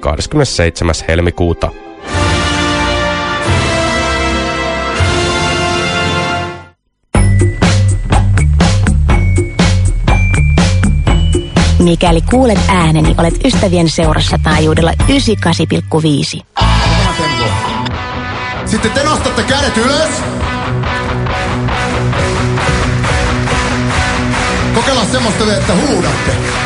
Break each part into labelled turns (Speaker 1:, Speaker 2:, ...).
Speaker 1: 27. helmikuuta.
Speaker 2: Mikäli kuulet ääneni, olet ystävien seurassa taajuudella 98,5.
Speaker 3: Sitten te nostatte kädet ylös. Kokeillaan semmoista, että huudatte.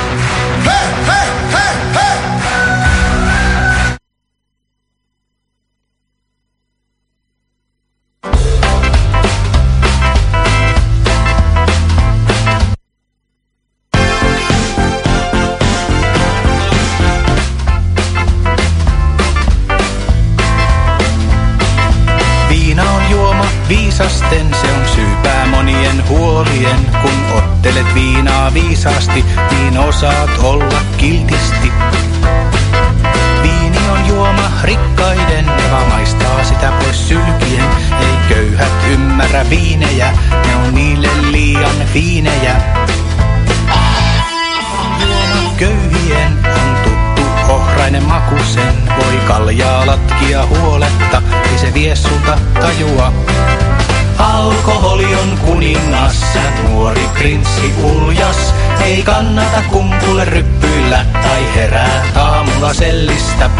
Speaker 4: Aamulla sellistä.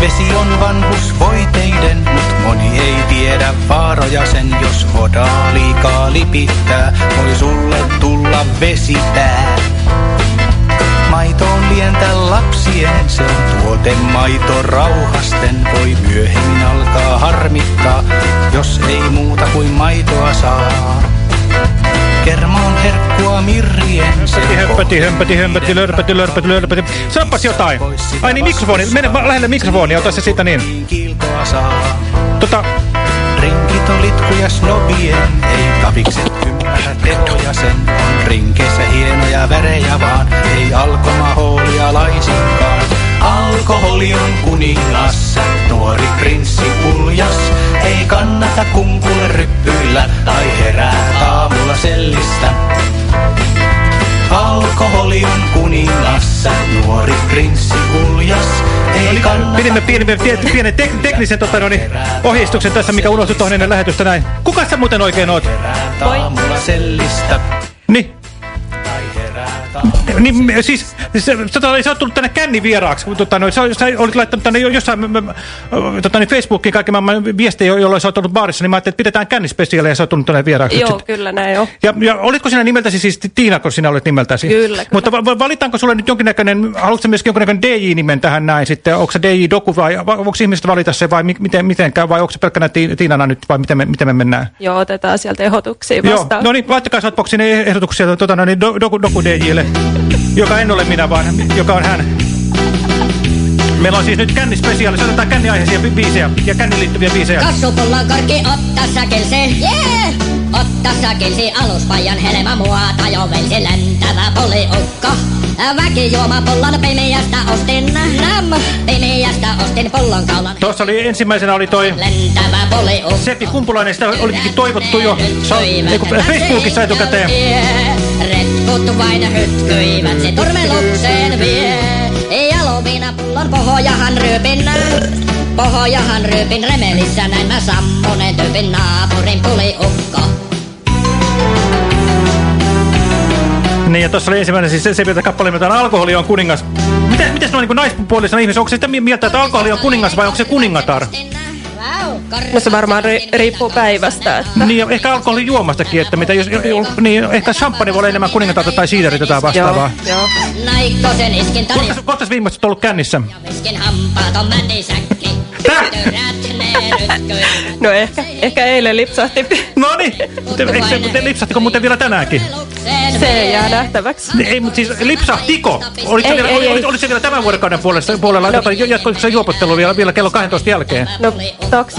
Speaker 4: Vesi on vanhus voiteiden, mut moni ei tiedä vaaroja sen, jos hodaa liikaa lipittää. Voi sulle tulla vesipää. Maito on lientä lapsien, se on maito rauhasten. Voi myöhemmin alkaa harmittaa, jos ei muuta kuin maitoa saa. Kerma on herkkua mirrien,
Speaker 5: Hömpöti, hömpöti, hömpöti, lörpöti, lörpöti, lörpöti. Sanopas jotain. Ai niin, mikrofoni. Mene lähelle mikrofonia, ota se siitä niin.
Speaker 4: Saa.
Speaker 5: Tota,
Speaker 4: Rinkit on litkuja snobien, ei tavikset ymmärrä tehoja sen. On rinkeissä hienoja värejä vaan, ei alkomahoolia laisinkaan. Alkoholi on kuningas, nuori prinssi uljas. Ei kannata kumpulle ryppyillä tai herää aamulla sellistä. Alkoholi on kuningas, nuori prinssi uljas. Ei kannata
Speaker 5: pidimme pienen, pienen, pienen tek, teknisen tota, no, niin, ohjeistuksen tässä, mikä unohtui tuohon ennen lähetystä näin. Kuka sä muuten oikein oot?
Speaker 4: sellistä.
Speaker 5: Niin, niin siis, sä, sä, sä oot tullut tänne känni vieraaksi. Tota, no, sä, sä olit laittanut tänne jo- jossain tota, niin Facebookiin kaiken maailman viestejä, jolloin sä oot ollut baarissa, niin mä ajattelin, että pidetään kännispesiaalia ja sä oot tullut tänne vieraaksi.
Speaker 6: Joo, kyllä näin on.
Speaker 5: Ja, ja olitko sinä nimeltäsi siis Tiina, kun sinä olet nimeltäsi?
Speaker 6: Kyllä, kyllä.
Speaker 5: Mutta va va- valitaanko sulle nyt jonkinnäköinen, haluatko myöskin jonkinnäköinen DJ-nimen tähän näin sitten? Onko se DJ-doku vai va- onko ihmiset valita se vai mi miten, miten käy vai onko se pelkkänä ti Tiinana nyt vai miten me, miten me mennään?
Speaker 6: Joo, otetaan sieltä ehdotuksia
Speaker 5: Joo,
Speaker 6: vastaan.
Speaker 5: no niin, laittakaa Shotboxin ehdotuksia tuota, no niin, do, doku, doku DJlle, joka en ole minä vaan, joka on hän. Meillä on siis nyt kännispesiaali, se otetaan känniaiheisia bi- biisejä ja känniin liittyviä biisejä.
Speaker 7: Kassupullan korkki, otta säkelsi, yeah! Otta säkelsi aluspajan helma muota jo velsi lentävä poliukko. Väki juoma pullon pimeästä ostin, nam, pimeästä ostin pullon kaulan.
Speaker 5: Tuossa oli ensimmäisenä oli toi
Speaker 7: Lentävä poliukko.
Speaker 5: Seppi Kumpulainen, sitä olikin toivottu jo sa- ei kun Facebookissa etukäteen.
Speaker 7: Retkut vain hytkyivät, se turmelukseen vie. Jalomina pullon pohojahan ryypin, pohojahan ryypin remelissä, näin mä sammunen tyypin naapurin puliukko.
Speaker 5: Niin ja tuossa oli ensimmäinen siis se, mitä kappale, mitä alkoholi on kuningas. Miten, se on niin naispuolisena ihmisessä? Onko se sitä mieltä, että alkoholi on kuningas vai onko se kuningatar?
Speaker 6: No se varmaan ri riippuu päivästä. Että...
Speaker 5: Niin ehkä alkoholin juomastakin, että mitä jos, niin ehkä champagne voi olla enemmän kuningatarta tai siiderit tai
Speaker 6: Joo,
Speaker 5: vastaavaa.
Speaker 6: joo.
Speaker 5: Koska, koska viimeksi olet ollut kännissä? Tää?
Speaker 6: No ehkä, ehkä eilen lipsahti.
Speaker 5: No niin, eikö se muuten lipsahtiko muuten vielä tänäänkin?
Speaker 6: Se jää nähtäväksi.
Speaker 5: Ei, mutta siis lipsahtiko? Oliko se,
Speaker 6: Ei,
Speaker 5: vielä,
Speaker 6: ei,
Speaker 5: oli, se vielä tämän vuorokauden puolella, puolella no. jatkoiko se juopottelu vielä, vielä kello 12 jälkeen?
Speaker 6: No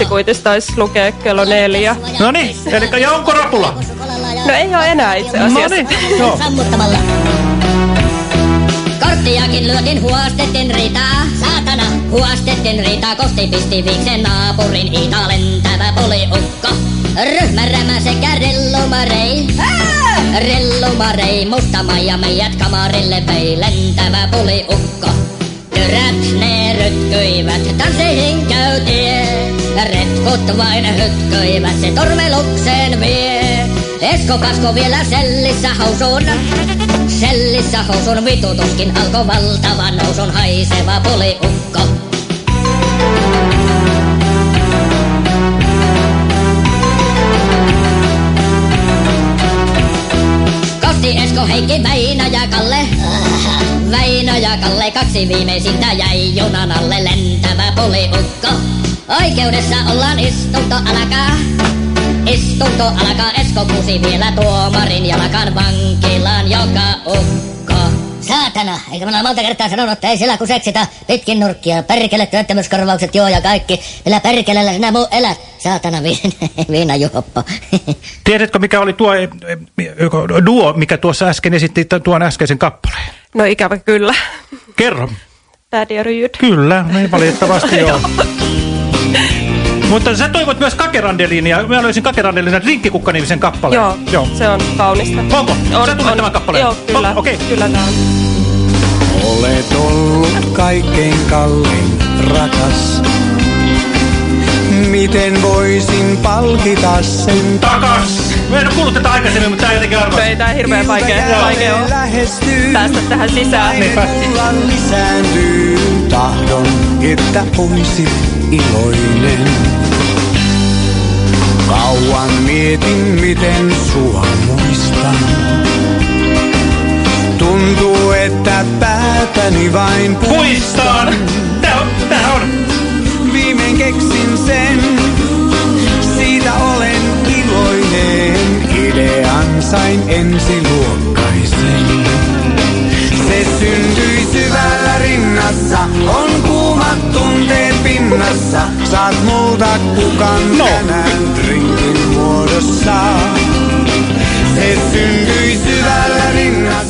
Speaker 6: taksikuitis taisi lukea kello neljä.
Speaker 5: No niin, eli ja onko rapula?
Speaker 6: No ei ole enää itse
Speaker 5: No
Speaker 6: asiassa.
Speaker 5: niin, joo.
Speaker 7: Korttiakin lyötin, huostettiin ritaa. Saatana, huostettiin ritaa. Kosti pisti viiksen naapurin Iita lentävä poliukko. Ryhmärämä sekä rellumarei. Rellumarei, musta Maija meidät kamarille vei lentävä poliukko. Tyrät ne rytkyivät, tansseihin käytiin. Retkut vain hytkyivät, se tormelukseen vie. Esko Pasko vielä sellissä hausun. Sellissä hausun vitutuskin alkoi valtavan nousun haiseva poliukko. Kosti Esko, Heikki, Väinö ja Kalle. Väinö ja Kalle, kaksi viimeisintä jäi junan alle lentävä poliukko. Oikeudessa ollaan istunto alkaa. Istunto alkaa, Esko kusi vielä tuomarin jalkaan vankilaan joka ukko. Saatana, eikö mä monta kertaa sanonut, että ei sillä kun seksitä pitkin nurkkia. Perkele, työttömyyskorvaukset, joo ja kaikki. Millä perkelellä sinä muu elät? Saatana, viina, viina juoppo.
Speaker 5: Tiedätkö, mikä oli tuo eh, eh, duo, mikä tuossa äsken esitti tuon äskeisen kappaleen?
Speaker 6: No ikävä kyllä.
Speaker 5: Kerro.
Speaker 6: Daddy ja Ryyd.
Speaker 5: Kyllä, niin valitettavasti joo. Mutta sä toivot myös Kakerandeliin ja mä löysin Kakerandeliin Rinkkikukka-nimisen kappaleen.
Speaker 6: Joo,
Speaker 5: joo.
Speaker 6: se on kaunista.
Speaker 5: Onko? Sä tunnet tämän kappaleen?
Speaker 6: Joo, kyllä.
Speaker 5: Oh, Okei.
Speaker 6: Kyllä tää on.
Speaker 8: Olet ollut kaikkein kallein rakas. Miten voisin palkita sen
Speaker 5: Takas! Mä en ole kuullut tätä aikaisemmin, mutta tää jotenkin arvas.
Speaker 6: Ei tää hirveän vaikea, vaikea on
Speaker 8: lähestyy.
Speaker 6: päästä tähän sisään.
Speaker 5: Niinpä.
Speaker 8: Lisääntyy tahdon, että oisit iloinen. Kauan mietin, miten sua muistan. Tuntuu, että päätäni vain
Speaker 5: Puistaan! Tää on, tää on.
Speaker 8: Sain ensiluokkaisen. Se syntyi syvällä rinnassa, on kuumat tunteet pinnassa. Saat multa kukan
Speaker 5: No.
Speaker 8: tänään drinkin muodossa.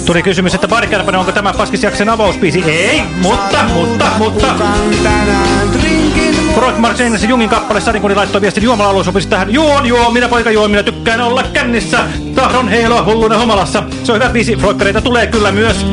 Speaker 5: Tuli kysymys, että Bari Kärpänen, onko tämä Paskisjaksen avauspiisi? Ei, mutta, mutta, mutta. Marx ja Jungin kappale Sadinkuni laittoi viestin juomala alueesopisi tähän. Juon, juo, minä poika juon, minä tykkään olla kännissä. Tahdon heiloa hulluna humalassa. Se on hyvä biisi, Freudkareita tulee kyllä myös.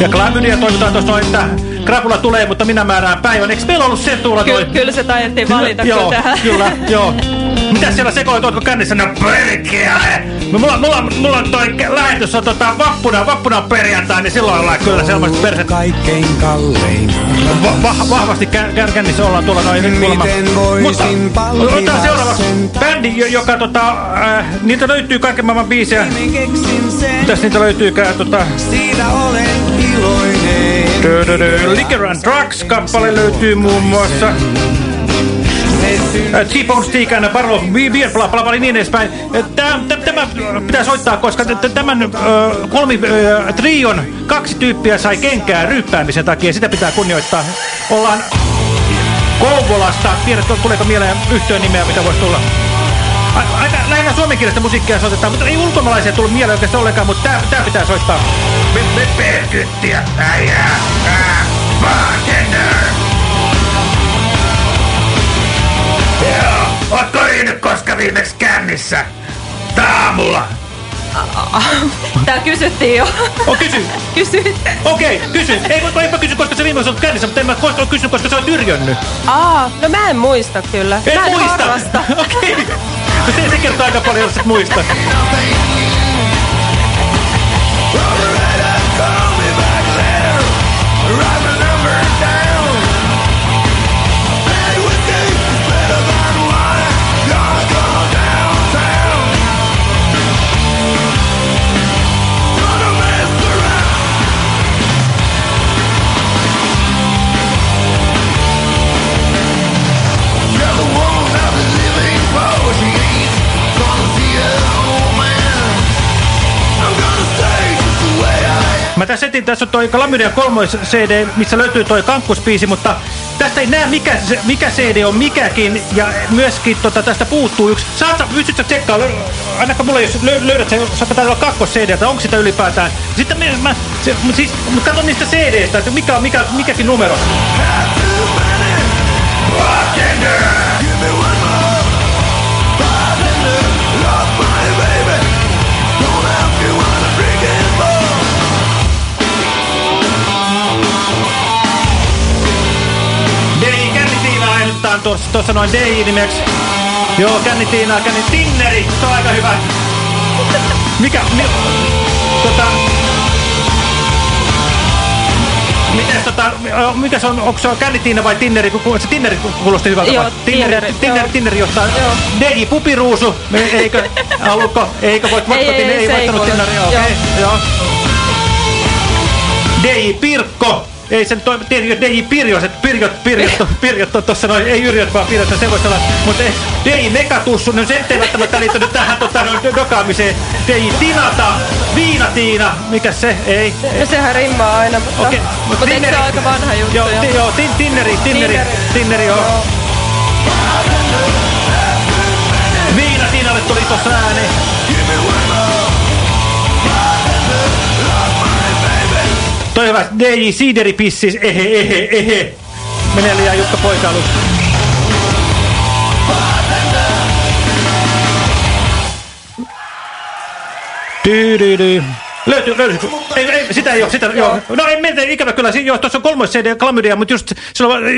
Speaker 5: Ja Klamydia toivotaan tuossa noin, että Krapula tulee, mutta minä määrään päivän. Eikö meillä ollut se tuolla
Speaker 6: Ky
Speaker 5: toi?
Speaker 6: kyllä se taidettiin valita
Speaker 5: joo,
Speaker 6: kyllä tähän.
Speaker 5: kyllä, joo. Mitä siellä sekoit, ootko kännissä? No perkele! Mulla, mulla, mulla on toi lähetys on tota, vappuna, vappuna perjantai, niin silloin ollaan kyllä selvästi perset
Speaker 8: kaikkein kallein.
Speaker 5: Va va vahvasti kä kär kännissä ollaan tuolla noin nyt kuulemma. Mutta otetaan seuraavaksi bändi, jo- joka tota, äh, niitä löytyy kaiken maailman biisejä. Mitäs niitä löytyykään tota...
Speaker 8: siitä olen iloinen.
Speaker 5: Liquor and Drugs-kappale löytyy muun muassa. Äh, T-Bone Stick and Barrel niin edespäin. Äh, tämä pitää soittaa, koska tämän äh, kolmi trion kaksi tyyppiä sai kenkää ryyppäämisen takia. Sitä pitää kunnioittaa. Ollaan Kouvolasta. Tiedätkö, tuleeko mieleen yhtiön nimeä, mitä voisi tulla? Aika lähinnä suomenkielistä musiikkia soitetaan, mutta ei ulkomaalaisia tullut mieleen oikeastaan ollenkaan, mutta tää, tää pitää soittaa. Perkyttiä, äijää, ää, bartender. Viimeksi kännissä? Tää aamulla.
Speaker 6: Tää kysyttiin jo.
Speaker 5: Oh, kysy.
Speaker 6: Kysyit.
Speaker 5: Okei, kysy. Ei, voi mä kysy, koska se viimeksi on kännissä, mutta en mä koskaan kysy, koska sä oot yrjönnyt.
Speaker 6: Aa, no mä en muista kyllä.
Speaker 5: En
Speaker 6: mä en
Speaker 5: muista. Okei. No se, se kertoo aika paljon, jos et muista. Mä tässä etin, tässä on toi Kalamydia 3 CD, missä löytyy toi kankkuspiisi, mutta tästä ei näe mikä, se- mikä CD on mikäkin, ja myöskin tota, tästä puuttuu yksi. Saat, pystyt sä tsekkaa, ainakaan mulla jos lö, löydät sen, saattaa olla kakkos CD, että onko sitä ylipäätään. Sitten me, mä, se, siis, mut katso niistä CD-stä, että mikä on mikä, mikäkin numero. Tuossa, tuossa noin Dei nimeksi. Joo, Kännitiina, Känni Tinneri, se on aika hyvä. Mikä, mi, tota... Mites tota, mikä se on, onko se on Kännitiina vai Tinneri, kun se Tinneri kuulosti hyvältä.
Speaker 6: Joo,
Speaker 5: vai? Tinneri,
Speaker 6: Tinneri,
Speaker 5: Tinneri,
Speaker 6: joo.
Speaker 5: Tinneri johtaa.
Speaker 6: Joo.
Speaker 5: Dei Pupiruusu, eikö, haluatko, eikö voit
Speaker 6: Ei, ei,
Speaker 5: ei,
Speaker 6: ei,
Speaker 5: ei voittanut. Tinneri, okei, okay, joo. Dei Pirkko. Ei sen toi, tiedä, jos Dei Pirjos, että Pirjot, Pirjot, Pirjot on tossa noin, ei Yrjot vaan Pirjot, se voisi olla, mutta ei, Dei Mekatussu, no se ei välttämättä liittynyt tähän tota, noin dokaamiseen. Dei Tinata, Viinatiina, mikä se, ei.
Speaker 6: No sehän rimmaa aina, mutta,
Speaker 5: Okei,
Speaker 6: mutta eikö se ole aika vanha juttu?
Speaker 5: Joo,
Speaker 6: jo?
Speaker 5: joo tin, Tinneri, Tinneri,
Speaker 6: Tinneri.
Speaker 5: Tinneri, joo.
Speaker 6: Joo.
Speaker 5: Viinatiinalle tuli tossa ääni. Toi hyvä, DJ Siideri pissis, ehe, ehe, ehe. Menee liian Jukka Poikailu. Tyydydy. Löytyy, löytyy. Ei, ei, sitä ei ole, sitä, joo. No ei meitä ikävä kyllä, si- joo, tuossa on kolmas CD Klamydia, mutta just,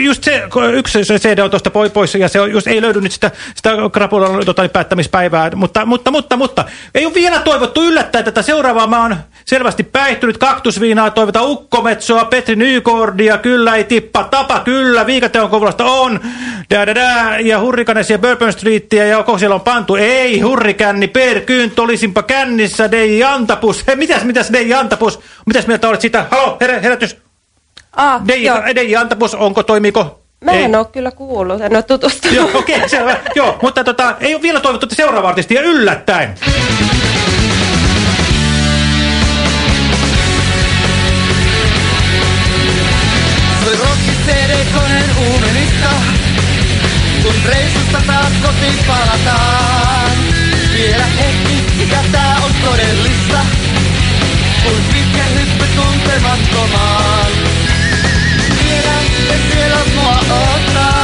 Speaker 5: just se, yksi CD on tuosta poi- pois, ja se on, just ei löydy nyt sitä, sitä Krapulan tota, päättämispäivää, mutta, mutta, mutta, mutta, ei ole vielä toivottu yllättää tätä seuraavaa, mä oon selvästi päihtynyt, kaktusviinaa toivotaan Ukkometsoa, Petri Nykordia, kyllä ei tippa, tapa kyllä, Viikateon kovulosta on, da, da, da, ja Hurrikanes ja Bourbon Streetia, ja koko siellä on pantu, ei, hurrikänni, per kyynt, olisinpa kännissä, Dei Antapus, hei, mitäs, mitäs Dei Antapus, mitäs mieltä olet siitä, halo, herä, herätys,
Speaker 6: Ah,
Speaker 5: Dei,
Speaker 6: joo.
Speaker 5: Dei Antapus, onko, toimiko?
Speaker 6: Mä
Speaker 5: Ei.
Speaker 6: en ole kyllä kuullut, en ole tutustunut.
Speaker 5: Joo, okei, okay, selvä. Joo, mutta tota, ei ole vielä toivottu että seuraava artistia yllättäen.
Speaker 9: Soi rokki CD-koneen uumenista, kun reissusta taas kotiin palataan. Vielä hetki, mikä tää on todellista, kun pitkä hyppy tuntemattomaan. Tiedän, että siellä mua ottaa, kamerat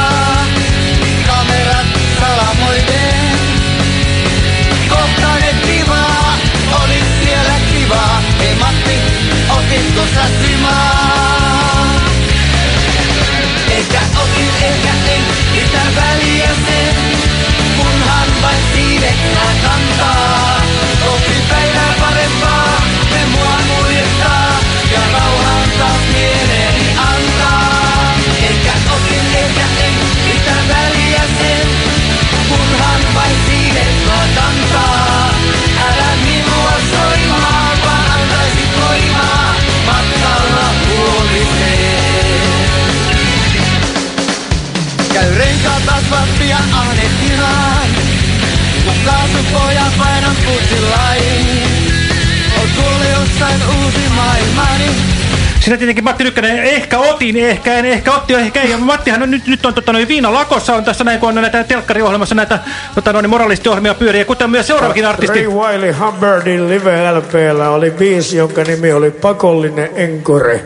Speaker 5: Sinä tietenkin Matti Lykkänen, ehkä otin, ehkä en, ehkä otti, ehkä ei. Ja Mattihan on nyt, nyt on tota, noin Viina Lakossa, on tässä näin, kun on näitä telkkariohjelmassa näitä tota, noin, moralistiohjelmia pyöriä, kuten myös seuraavakin artisti.
Speaker 10: Ray Wiley Hubbardin live-LPllä oli biisi, jonka nimi oli Pakollinen Enkore.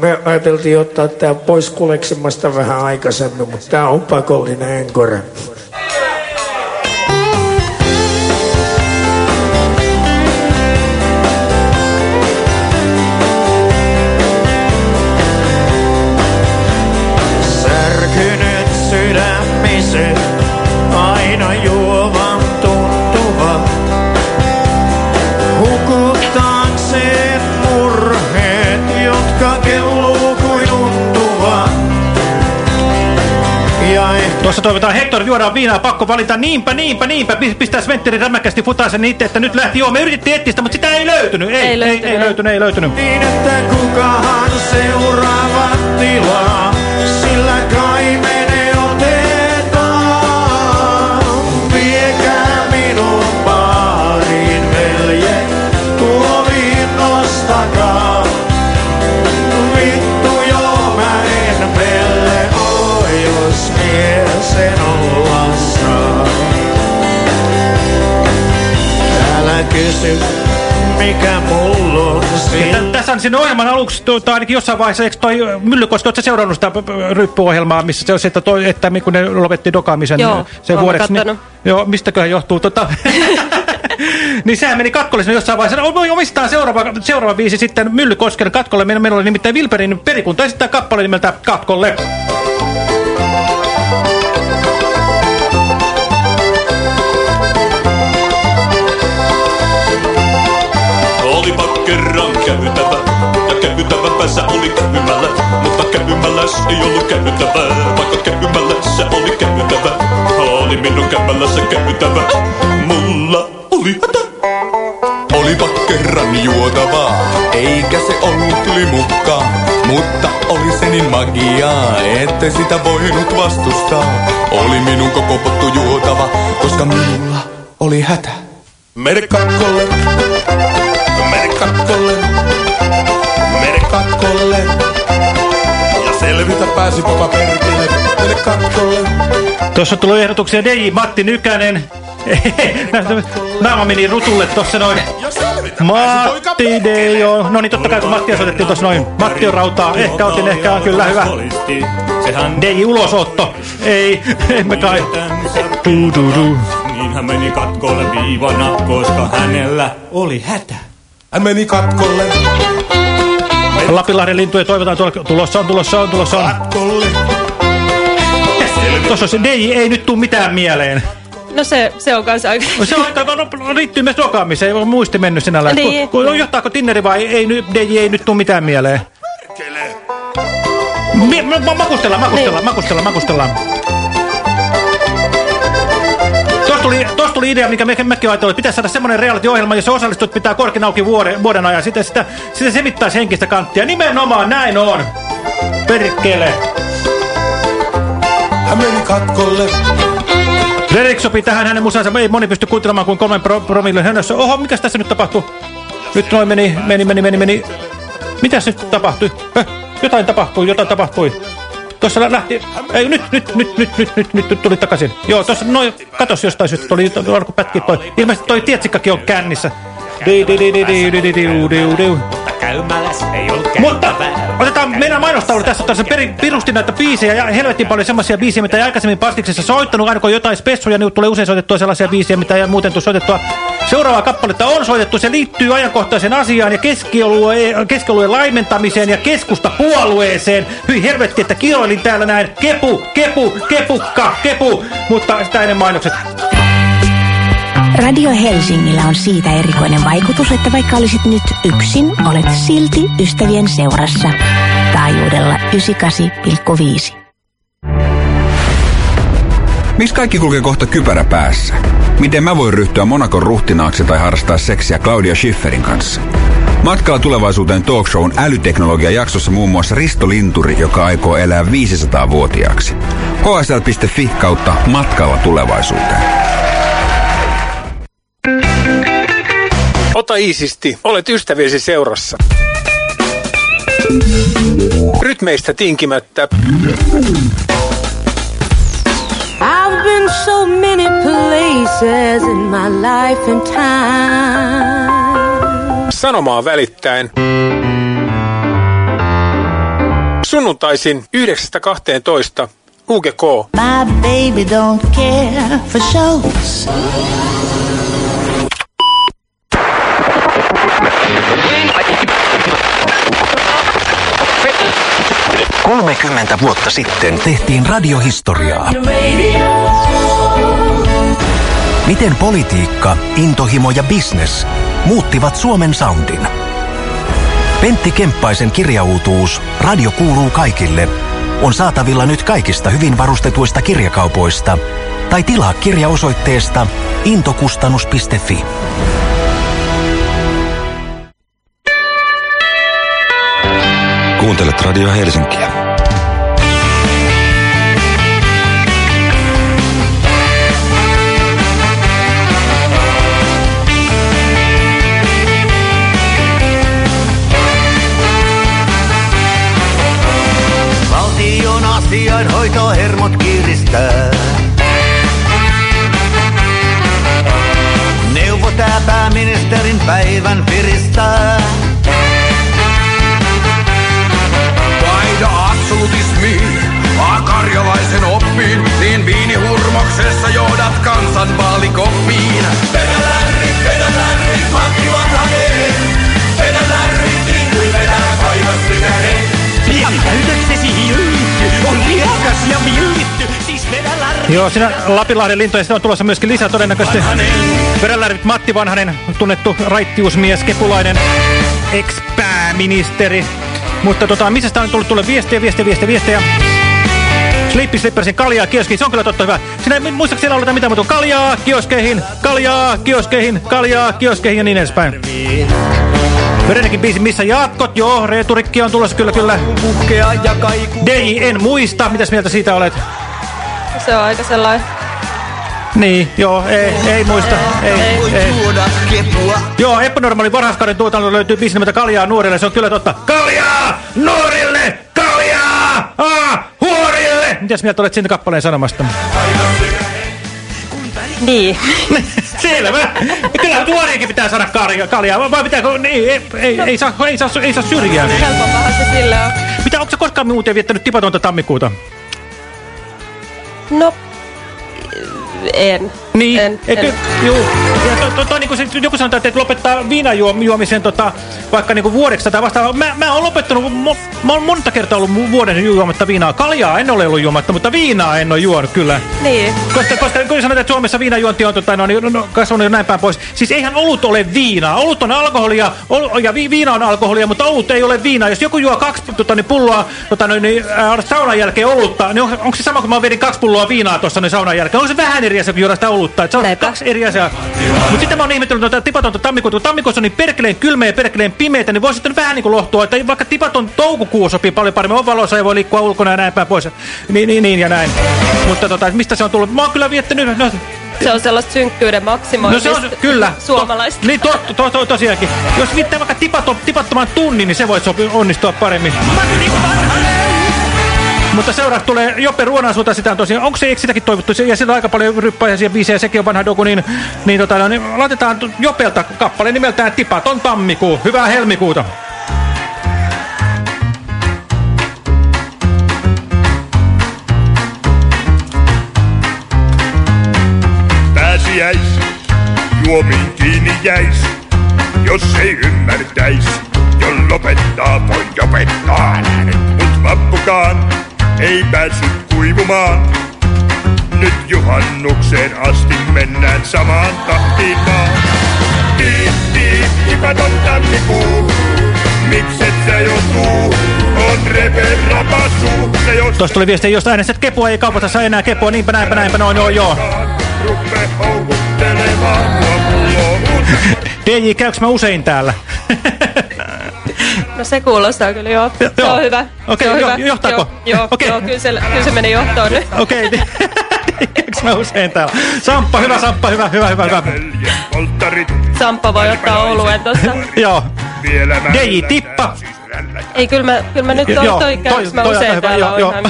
Speaker 10: Me ajateltiin ottaa tämä pois kuleksemasta vähän aikaisemmin, mutta tämä on pakollinen enkore.
Speaker 5: Tuossa toivotaan Hector juodaan viinaa, pakko valita. Niinpä, niinpä, niinpä, Pis- pistää Sventteri rämäkästi futaisen itse, että nyt lähti joo, me yritettiin etsiä sitä, mutta sitä ei löytynyt, ei,
Speaker 6: Ei
Speaker 5: ei,
Speaker 6: löytynyt,
Speaker 5: ei,
Speaker 6: ei.
Speaker 5: löytynyt, ei löytynyt.
Speaker 10: niin, että kukahan seuraava tilaa, kysy, mikä mulla on
Speaker 5: tässä on siinä ohjelman aluksi, tuota, ainakin jossain vaiheessa, eikö toi Myllykoski, oletko seurannut sitä ryppyohjelmaa, missä se on se, että, toi, että kun ne lopetti dokaamisen
Speaker 6: Joo,
Speaker 5: sen vuodeksi. Niin, joo, mistäköhän johtuu. Tota, niin sehän meni katkolle siinä jossain vaiheessa. No, omistaa seuraava, seuraava biisi sitten Myllykosken katkolle. Meillä, oli nimittäin Vilperin perikunta esittää kappale nimeltä Katkolle.
Speaker 11: Olipa käytävä, ja käytävän päässä oli käymälä, mutta käymälässä ei ollut käytävää, vaikka käymälässä oli käytävä. Oli minun käymälässä käytävä, mulla oli hätä.
Speaker 9: Olipa kerran juotavaa, eikä se ollut limukkaa. Mutta oli se niin magiaa, ette sitä voinut vastustaa. Oli minun koko pottu juotava, koska minulla oli hätä.
Speaker 11: Mene katkolle, mene katkolle, mene katkolle. Ja selvitä pääsi papa perkele, mene katkolle.
Speaker 5: Tuossa on tullut ehdotuksia DJ Matti Nykänen. Naama meni rutulle tuossa noin. Matti Dejo. No niin, totta kai kun Matti soitettiin tuossa noin. Matti on rautaa. Ehkä otin, ehkä on kyllä hyvä. DJ ulosotto. Ei, emme kai. Du, du, du.
Speaker 11: Niin hän meni katkolle viivana, koska hänellä oli hätä. Hän meni katkolle,
Speaker 5: Lapinlahden lintuja toivotaan tuolla. Tulossa on, tulossa on, tulossa on.
Speaker 11: katkolle.
Speaker 5: Tuossa se DJ, ei nyt tuu mitään mieleen.
Speaker 6: No se, se on kanssa aika...
Speaker 5: Se on aika, no, liittyy myös dokaamiseen, on muisti mennyt sinällään.
Speaker 6: Niin.
Speaker 5: Ku, ku, johtaako Tinneri vai ei, nyt- DJ ei nyt tuu mitään mieleen? Ma, makustellaan, makustellaan, makustellaan, makustellaan. Tuossa tuli, tuossa tuli idea, mikä me, mekin ajattelin, että pitäisi saada semmoinen reality-ohjelma, jossa osallistut pitää korkin auki vuoden, vuoden ajan. Sitten sitä, sitä semittäisi henkistä kanttia. Nimenomaan näin on. Perkele.
Speaker 11: Hän meni katkolle,
Speaker 5: Derek sopii tähän hänen musansa. Ei moni pysty kuuntelemaan kuin kolmen pro promille hönössä. Oho, mikäs tässä nyt tapahtuu? Nyt noin meni, meni, meni, meni, meni. Mitäs nyt tapahtui? Höh, jotain tapahtui, jotain tapahtui. Tuossa lähti, ei nyt, nyt, nyt, nyt, nyt, nyt, nyt, nyt tuli takaisin. Joo, tuossa noin, katos jostain syystä, tuli alku pätkiä toi. Ilmeisesti toi tietsikkakin on kännissä. Mutta otetaan meidän mainostaulu. Tässä on perin pirusti näitä biisejä ja helvetin paljon semmoisia biisejä, mitä ei aikaisemmin pastiksessa soittanut. Aina kun jotain spessuja, niin tulee usein soitettua sellaisia biisejä, mitä ei muuten tule soitettua. Seuraava kappaletta on soitettu. Se liittyy ajankohtaiseen asiaan ja keskialueen e- laimentamiseen ja keskusta puolueeseen. Hyi helvetti, että kiroilin täällä näin. Kepu, kepu, kepukka, kepu. Mutta sitä ennen mainokset.
Speaker 2: Radio Helsingillä on siitä erikoinen vaikutus, että vaikka olisit nyt yksin, olet silti ystävien seurassa. Taajuudella 98,5.
Speaker 12: Miksi kaikki kulkee kohta kypärä päässä? Miten mä voin ryhtyä Monakon ruhtinaaksi tai harrastaa seksiä Claudia Schifferin kanssa? Matkalla tulevaisuuteen talkshown älyteknologia jaksossa muun muassa Risto Linturi, joka aikoo elää 500-vuotiaaksi. hsl.fi kautta matkalla tulevaisuuteen.
Speaker 13: Ota iisisti, olet ystäviesi seurassa. Rytmeistä tinkimättä.
Speaker 14: I've been so many places in my life and time.
Speaker 13: Sanomaa välittäen. Sunnuntaisin 9.12. UGK.
Speaker 15: My baby don't care for shows.
Speaker 16: Kolmekymmentä vuotta sitten tehtiin radiohistoriaa. Miten politiikka, intohimo ja business muuttivat Suomen soundin? Pentti Kemppaisen kirjautuus Radio kuuluu kaikille on saatavilla nyt kaikista hyvin varustetuista kirjakaupoista tai tilaa kirja osoitteesta intokustannus.fi.
Speaker 17: Kuuntelet Radio Helsinkiä.
Speaker 9: Sijainhoito hermot kiristää.
Speaker 5: Joo, siinä Lapinlahden sitten on tulossa myöskin lisää todennäköisesti. Verelärvit Matti Vanhanen, tunnettu raittiusmies, kepulainen, ex-pääministeri. Mutta tota, missä tää on tullut tulle viestiä, viestiä, viestiä, viestiä. Sleepy Slippersin kaljaa kioskiin, se on kyllä totta hyvä. Sinä ei muistaakseni siellä lauletaan mitään muuta kaljaa kioskeihin, kaljaa kioskeihin, kaljaa kioskeihin ja niin edespäin. Verennekin biisi, missä jatkot? Joo, reeturikki on tulossa kyllä kyllä. DJ, en muista. Mitäs mieltä siitä olet?
Speaker 6: Se on aika sellainen...
Speaker 5: Niin, joo, ei, ei muista. Ei, ei. Joo, epänormaali varhaiskauden tuotanto löytyy biisi nimeltä Kaljaa nuorille, se on kyllä totta. Kaljaa nuorille! Kaljaa! Ah, huorille! Mitäs mieltä olet siitä kappaleen sanomasta?
Speaker 6: Niin.
Speaker 5: Selvä. Kyllä nuoriakin pitää saada kaljaa, kaljaa. vai pitääkö, niin, ei, ei, ei, saa, ei, saa, ei saa syrjää.
Speaker 6: Helpompaahan se sille on.
Speaker 5: Mitä, onko sä koskaan muuten viettänyt tipatonta tammikuuta?
Speaker 6: No, en.
Speaker 5: Niin,
Speaker 6: en,
Speaker 5: eikö,
Speaker 6: en.
Speaker 5: juu. Ja to, to, to, niin kuin se, joku sanotaan, että lopettaa viinajuomisen tota, vaikka niin kuin vuodeksi tai vastaavaa. Mä, mä oon lopettanut, mo, mä oon monta kertaa ollut vuoden juomatta viinaa. Kaljaa en ole ollut juomatta, mutta viinaa en ole juonut kyllä.
Speaker 6: Niin.
Speaker 5: Koska, koska kun sanotaan, että Suomessa viinajuonti on tota, no, niin, no, kasvanut jo näin päin pois. Siis eihän olut ole viinaa. Olut on alkoholia ol, ja vi, viina on alkoholia, mutta olut ei ole viinaa. Jos joku juo kaksi tota, niin pulloa tota, niin, niin, äh, saunan jälkeen olutta, niin on, onko se sama kuin mä vedin kaksi pulloa viinaa tuossa niin saunan jälkeen? Onko se vähän eri asia kuin juoda sitä olutta? Et se on
Speaker 6: Näinpä.
Speaker 5: kaksi eri asiaa. Mutta sitten mä oon ihmetellyt noita tipatonta tammikuuta. Kun tammikuussa on niin perkeleen kylmä ja perkeleen pimeitä, niin voi sitten vähän niin kuin lohtua. Että vaikka tipaton toukokuu sopii paljon paremmin. On valossa ja voi liikkua ulkona ja näin päin pois. Niin, niin, niin ja näin. Mutta tota, mistä se on tullut? Mä oon kyllä viettänyt... No,
Speaker 6: Se on sellaista synkkyyden
Speaker 5: No
Speaker 6: maksimoimista.
Speaker 5: se on, kyllä.
Speaker 6: Suomalaista.
Speaker 5: To, niin, to, to, to, tosiaankin. Jos viittää vaikka tipato, tipattoman tunnin, niin se voi sopi, onnistua paremmin. Mutta seuraavaksi tulee Joppe Ruonan suuntaan sitä on tosiaan. Onko se, sitäkin toivottu? Ja sillä on aika paljon ryppäisiä biisejä, sekin on vanha doku, niin, niin, tota, no, niin laitetaan Jopelta kappale nimeltään Tipaton tammikuu. Hyvää helmikuuta.
Speaker 18: Pääsiäis, juomiin kiinni jäis, jos ei ymmärtäis, jo lopettaa voi lopettaa. Mut vappukaan ei päässyt kuivumaan, nyt juhannukseen asti mennään samaan tahtiin vaan. Tiip, tiip, tipaton tammikuu, mikset sä jo tuu, on reperapasu, se jos
Speaker 5: Tuosta tuli viesti, jos äänestät Kepua, ei kaupata saa enää Kepua, niinpä näinpä näinpä, noin joo joo.
Speaker 18: ruppe houkuttelemaan.
Speaker 5: DJ, käykö mä usein täällä?
Speaker 6: No se kuulostaa kyllä joo. Se
Speaker 5: joo.
Speaker 6: on hyvä.
Speaker 5: Okei,
Speaker 6: se on
Speaker 5: jo-
Speaker 6: hyvä.
Speaker 5: johtaako?
Speaker 6: Joo, joo,
Speaker 5: Okei.
Speaker 6: joo kyllä, se, kyllä se meni johtoon nyt.
Speaker 5: Okei, okay, käykö mä usein täällä? Samppa, hyvä Samppa, hyvä, hyvä, hyvä, hyvä.
Speaker 6: Samppa voi ottaa oluen tossa.
Speaker 5: Joo. DJ Tippa.
Speaker 6: Ei, kyllä mä, kyllä mä nyt toi, toi, käykö mä
Speaker 5: toi
Speaker 6: usein
Speaker 5: hyvä, joo, joo.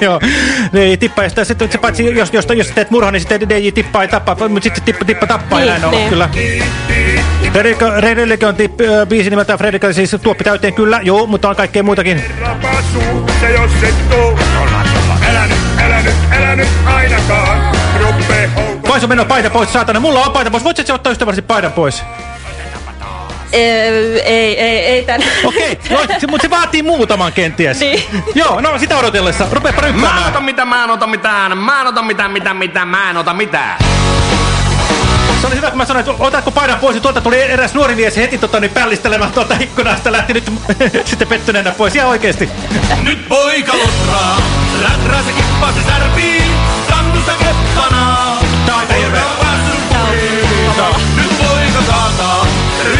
Speaker 5: Joo, DJ Tippa, ja sitten, sitten se paitsi, jos, jos, jos teet murhan, niin sitten DJ Tippa ei tappaa, mutta sitten Tippa, tippa tappaa,
Speaker 6: Niin,
Speaker 5: ja näin on,
Speaker 6: niin.
Speaker 5: kyllä. Fredrik on tipp, biisi nimeltään Fredrik, siis tuoppi täyteen, kyllä, joo, mutta on kaikkea muutakin.
Speaker 18: rapasu, se jos et tuu. Älä nyt, älä nyt, älä nyt ainakaan, ruppe houkuttelemaan.
Speaker 5: Paisu meno paita pois, saatana, mulla on paita pois, voitko se ottaa ystävällisesti paidan pois?
Speaker 6: Ei, ei, ei, ei tän.
Speaker 5: Okei, okay, mutta se vaatii muutaman kenties.
Speaker 6: Niin.
Speaker 5: Joo, no sitä odotellessa, rupeapa
Speaker 17: Mä en
Speaker 5: ryppäämään.
Speaker 17: ota mitään, mä en ota mitään, mä en ota mitään, mitään, mitään, mä en ota mitään.
Speaker 5: Se oli hyvä, kun mä sanoin, että otatko paidan pois, niin tuolta tuli eräs nuori mies heti tota, niin pällistelemään tuolta ikkunasta, lähti nyt sitten pettyneenä pois, ihan oikeesti.
Speaker 11: Nyt poika lotraa, läträä se kippaa se särpii, kannusta keppana.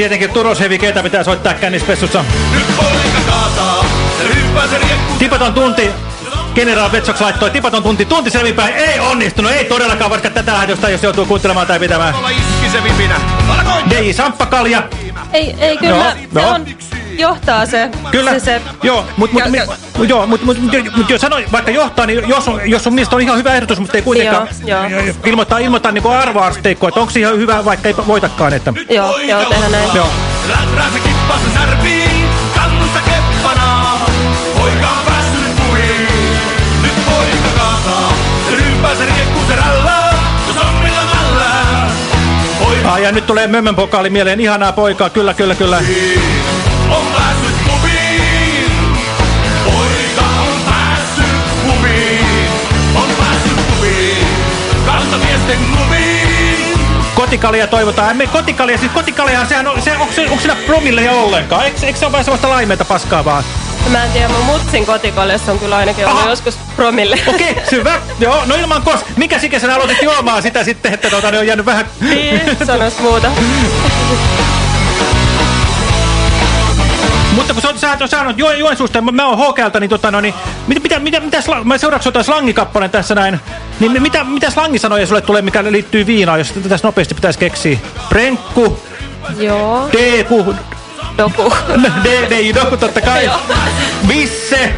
Speaker 5: Tietenkin Turos Heavy keitä pitää soittaa kännispessussa. Tipaton tunti, General Vetsoks laittoi tipaton tunti, tunti selvinpäin. Ei onnistunut, ei todellakaan, vaikka tätä lähetystä, jos joutuu kuuntelemaan tai pitämään. DJ Samppakalja.
Speaker 6: Ei, ei kyllä,
Speaker 5: Joo,
Speaker 6: se
Speaker 5: joo.
Speaker 6: on, johtaa se.
Speaker 5: Kyllä,
Speaker 6: Se, se,
Speaker 5: joo, mutta mut, mut, joo, mut, mut, mut, mut, jos sanoi, vaikka johtaa, niin jos, on, jos sun mielestä on ihan hyvä ehdotus, mutta ei kuitenkaan
Speaker 6: Joo, joo.
Speaker 5: ilmoittaa, ilmoittaa niin arvoasteikkoa, että onko se ihan hyvä, vaikka ei voitakaan. Että.
Speaker 6: joo, joo, tehdään näin.
Speaker 5: Joo.
Speaker 17: Läträä se kippasi särpiin, kansa keppanaa. Poika on päässyt kuriin, nyt poika kaataa. Ryyppää se riekku se rällää, jos on millä mällää.
Speaker 5: Ah, ja nyt tulee Mömmön pokaali mieleen, ihanaa poikaa, kyllä, kyllä, kyllä.
Speaker 17: On
Speaker 5: Kotikalia toivotaan. Me kotikalia, siis kotikalia, sehän on, se, onko, se, onko siinä promilleja ollenkaan? Eikö, eikö se ole vähän sellaista laimeita paskaa vaan?
Speaker 6: Mä en tiedä, mun mutsin kotikollessa on kyllä ainakin ollut joskus promille.
Speaker 5: Okei, okay, hyvä. Joo, no ilman kos. Mikä ikäisenä aloitit juomaan sitä sitten, että tota, ne on jäänyt vähän...
Speaker 6: Niin, sanois muuta.
Speaker 5: Mutta kun sä, oot- saanut Ju- Joensuusta, mä, mä oon HKlta, niin, tota, no, niin mitä, mitä, mitä, mitä sla, mä seuraavaksi jotain slangikappaleen tässä näin. Niin mitä, mitä slangisanoja sulle tulee, mikä liittyy viinaan, jos tässä nopeasti pitäisi keksiä? Prenkku,
Speaker 6: Joo.
Speaker 5: Deeku,
Speaker 6: Doku.
Speaker 5: D, D, doku totta kai. Visse,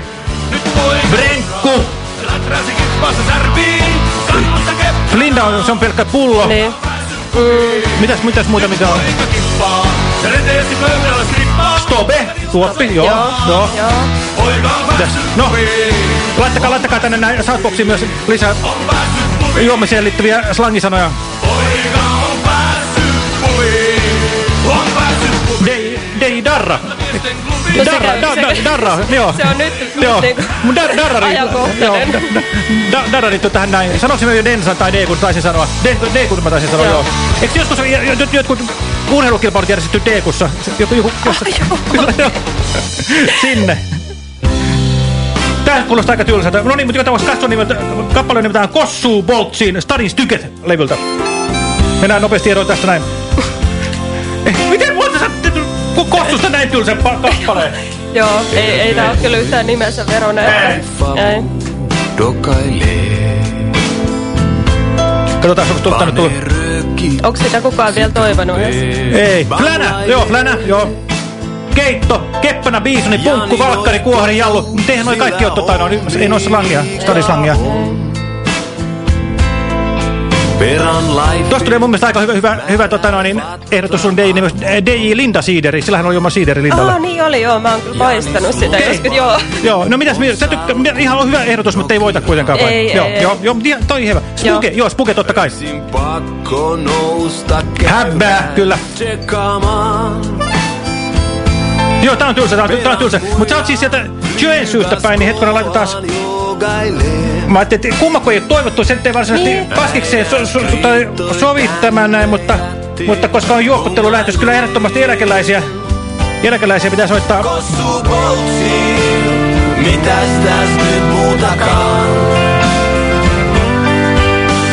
Speaker 5: Brenkku.
Speaker 17: Keppanaa.
Speaker 5: Linda on, se on pelkkä pullo.
Speaker 6: Niin.
Speaker 5: Mitäs, mitäs muuta mitä on? Stobe, tuoppi, joo,
Speaker 6: Joo,
Speaker 5: joo.
Speaker 6: joo.
Speaker 5: Mitäs? No, laittakaa, laittakaa tänne näin Southboxiin myös lisää juomiseen liittyviä slangisanoja.
Speaker 17: Poika on päässyt klubiin, on päässyt klubiin.
Speaker 5: Dei, dei darra.
Speaker 6: No
Speaker 5: Darra,
Speaker 6: sekä-
Speaker 5: da, da,
Speaker 6: sekä-
Speaker 5: darra, joo.
Speaker 6: Se on nyt,
Speaker 5: Joo,
Speaker 6: nyt
Speaker 5: mun dar, darra,
Speaker 6: ajankohtainen.
Speaker 5: da, da, darra liittyy tähän näin. Sanoinko mä jo Densan tai D, kun taisin sanoa? D, D kun mä taisin sanoa, joo.
Speaker 6: Joo.
Speaker 5: Eikö joskus jo- jo- jotkut urheilukilpailut järjestetty D-kussa? Joku, joku, Kyllä, joo. Sinne. Tää kuulostaa aika tylsältä. No niin, mutta jotain voisi katsoa nimeltä, kappaleen nimeltään Kossuu Boltsiin Stadin Styket levyltä. Mennään nopeasti eroon tästä näin. Eh, Miten voit sä ku- Kossusta näin tylsän pa- kappaleen?
Speaker 6: Joo, ei, ei tää oo kyllä yhtään nimensä veronen. Ei.
Speaker 19: Dokailee.
Speaker 5: Katsotaan, onko totta nyt tullut.
Speaker 6: Onko sitä kukaan vielä toivonut edes?
Speaker 5: Ei. Flänä, joo, flänä, joo. Keitto, keppana, biisoni, punkku, valkkari, kuohari, jallu. Mutta eihän noi kaikki ole tota, no, ei noissa slangia, stadislangia. Tuosta tuli mun mielestä aika hyvä, hyvä, hyvä tota, no, niin, ehdotus sun DJ, DJ Linda Siideri. Sillähän oli oma Siideri Lindalla.
Speaker 6: Ah, niin oli joo. Mä oon kyllä paistanut sitä
Speaker 5: Okei.
Speaker 6: joskus, joo.
Speaker 5: Joo, no mitäs, mi- sä tykkä, ihan on hyvä ehdotus, mutta ei voita kuitenkaan vai?
Speaker 6: Ei,
Speaker 5: joo,
Speaker 6: ei,
Speaker 5: joo, joo, ihan- toi hyvä. Spuke, joo, spuke totta kai. Häbbää, kyllä. Joo, tää on tylsä, tää on, tää on tylsä. Mutta sä oot siis sieltä Joensuusta päin, niin hetkona laitetaan... Mä ajattelin, että kumma kun ei ole toivottu, se nyt ei varsinaisesti
Speaker 6: Niin.
Speaker 5: paskikseen so, so, tai sovi tämän näin, mutta, mutta koska on juopottelulähetys, kyllä ehdottomasti eläkeläisiä, eläkeläisiä pitää soittaa.
Speaker 19: Mitäs täs nyt muutakaan?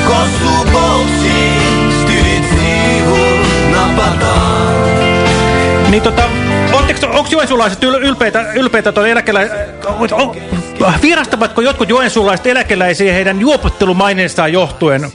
Speaker 19: Kossu poltsiin, stydit siivun napataan.
Speaker 5: Niin tota, ootteko, onko joensuulaiset yl, ylpeitä, ylpeitä tuon eläkelä... On, vierastavatko jotkut joensuulaiset eläkeläisiä heidän juopottelumaineistaan johtuen?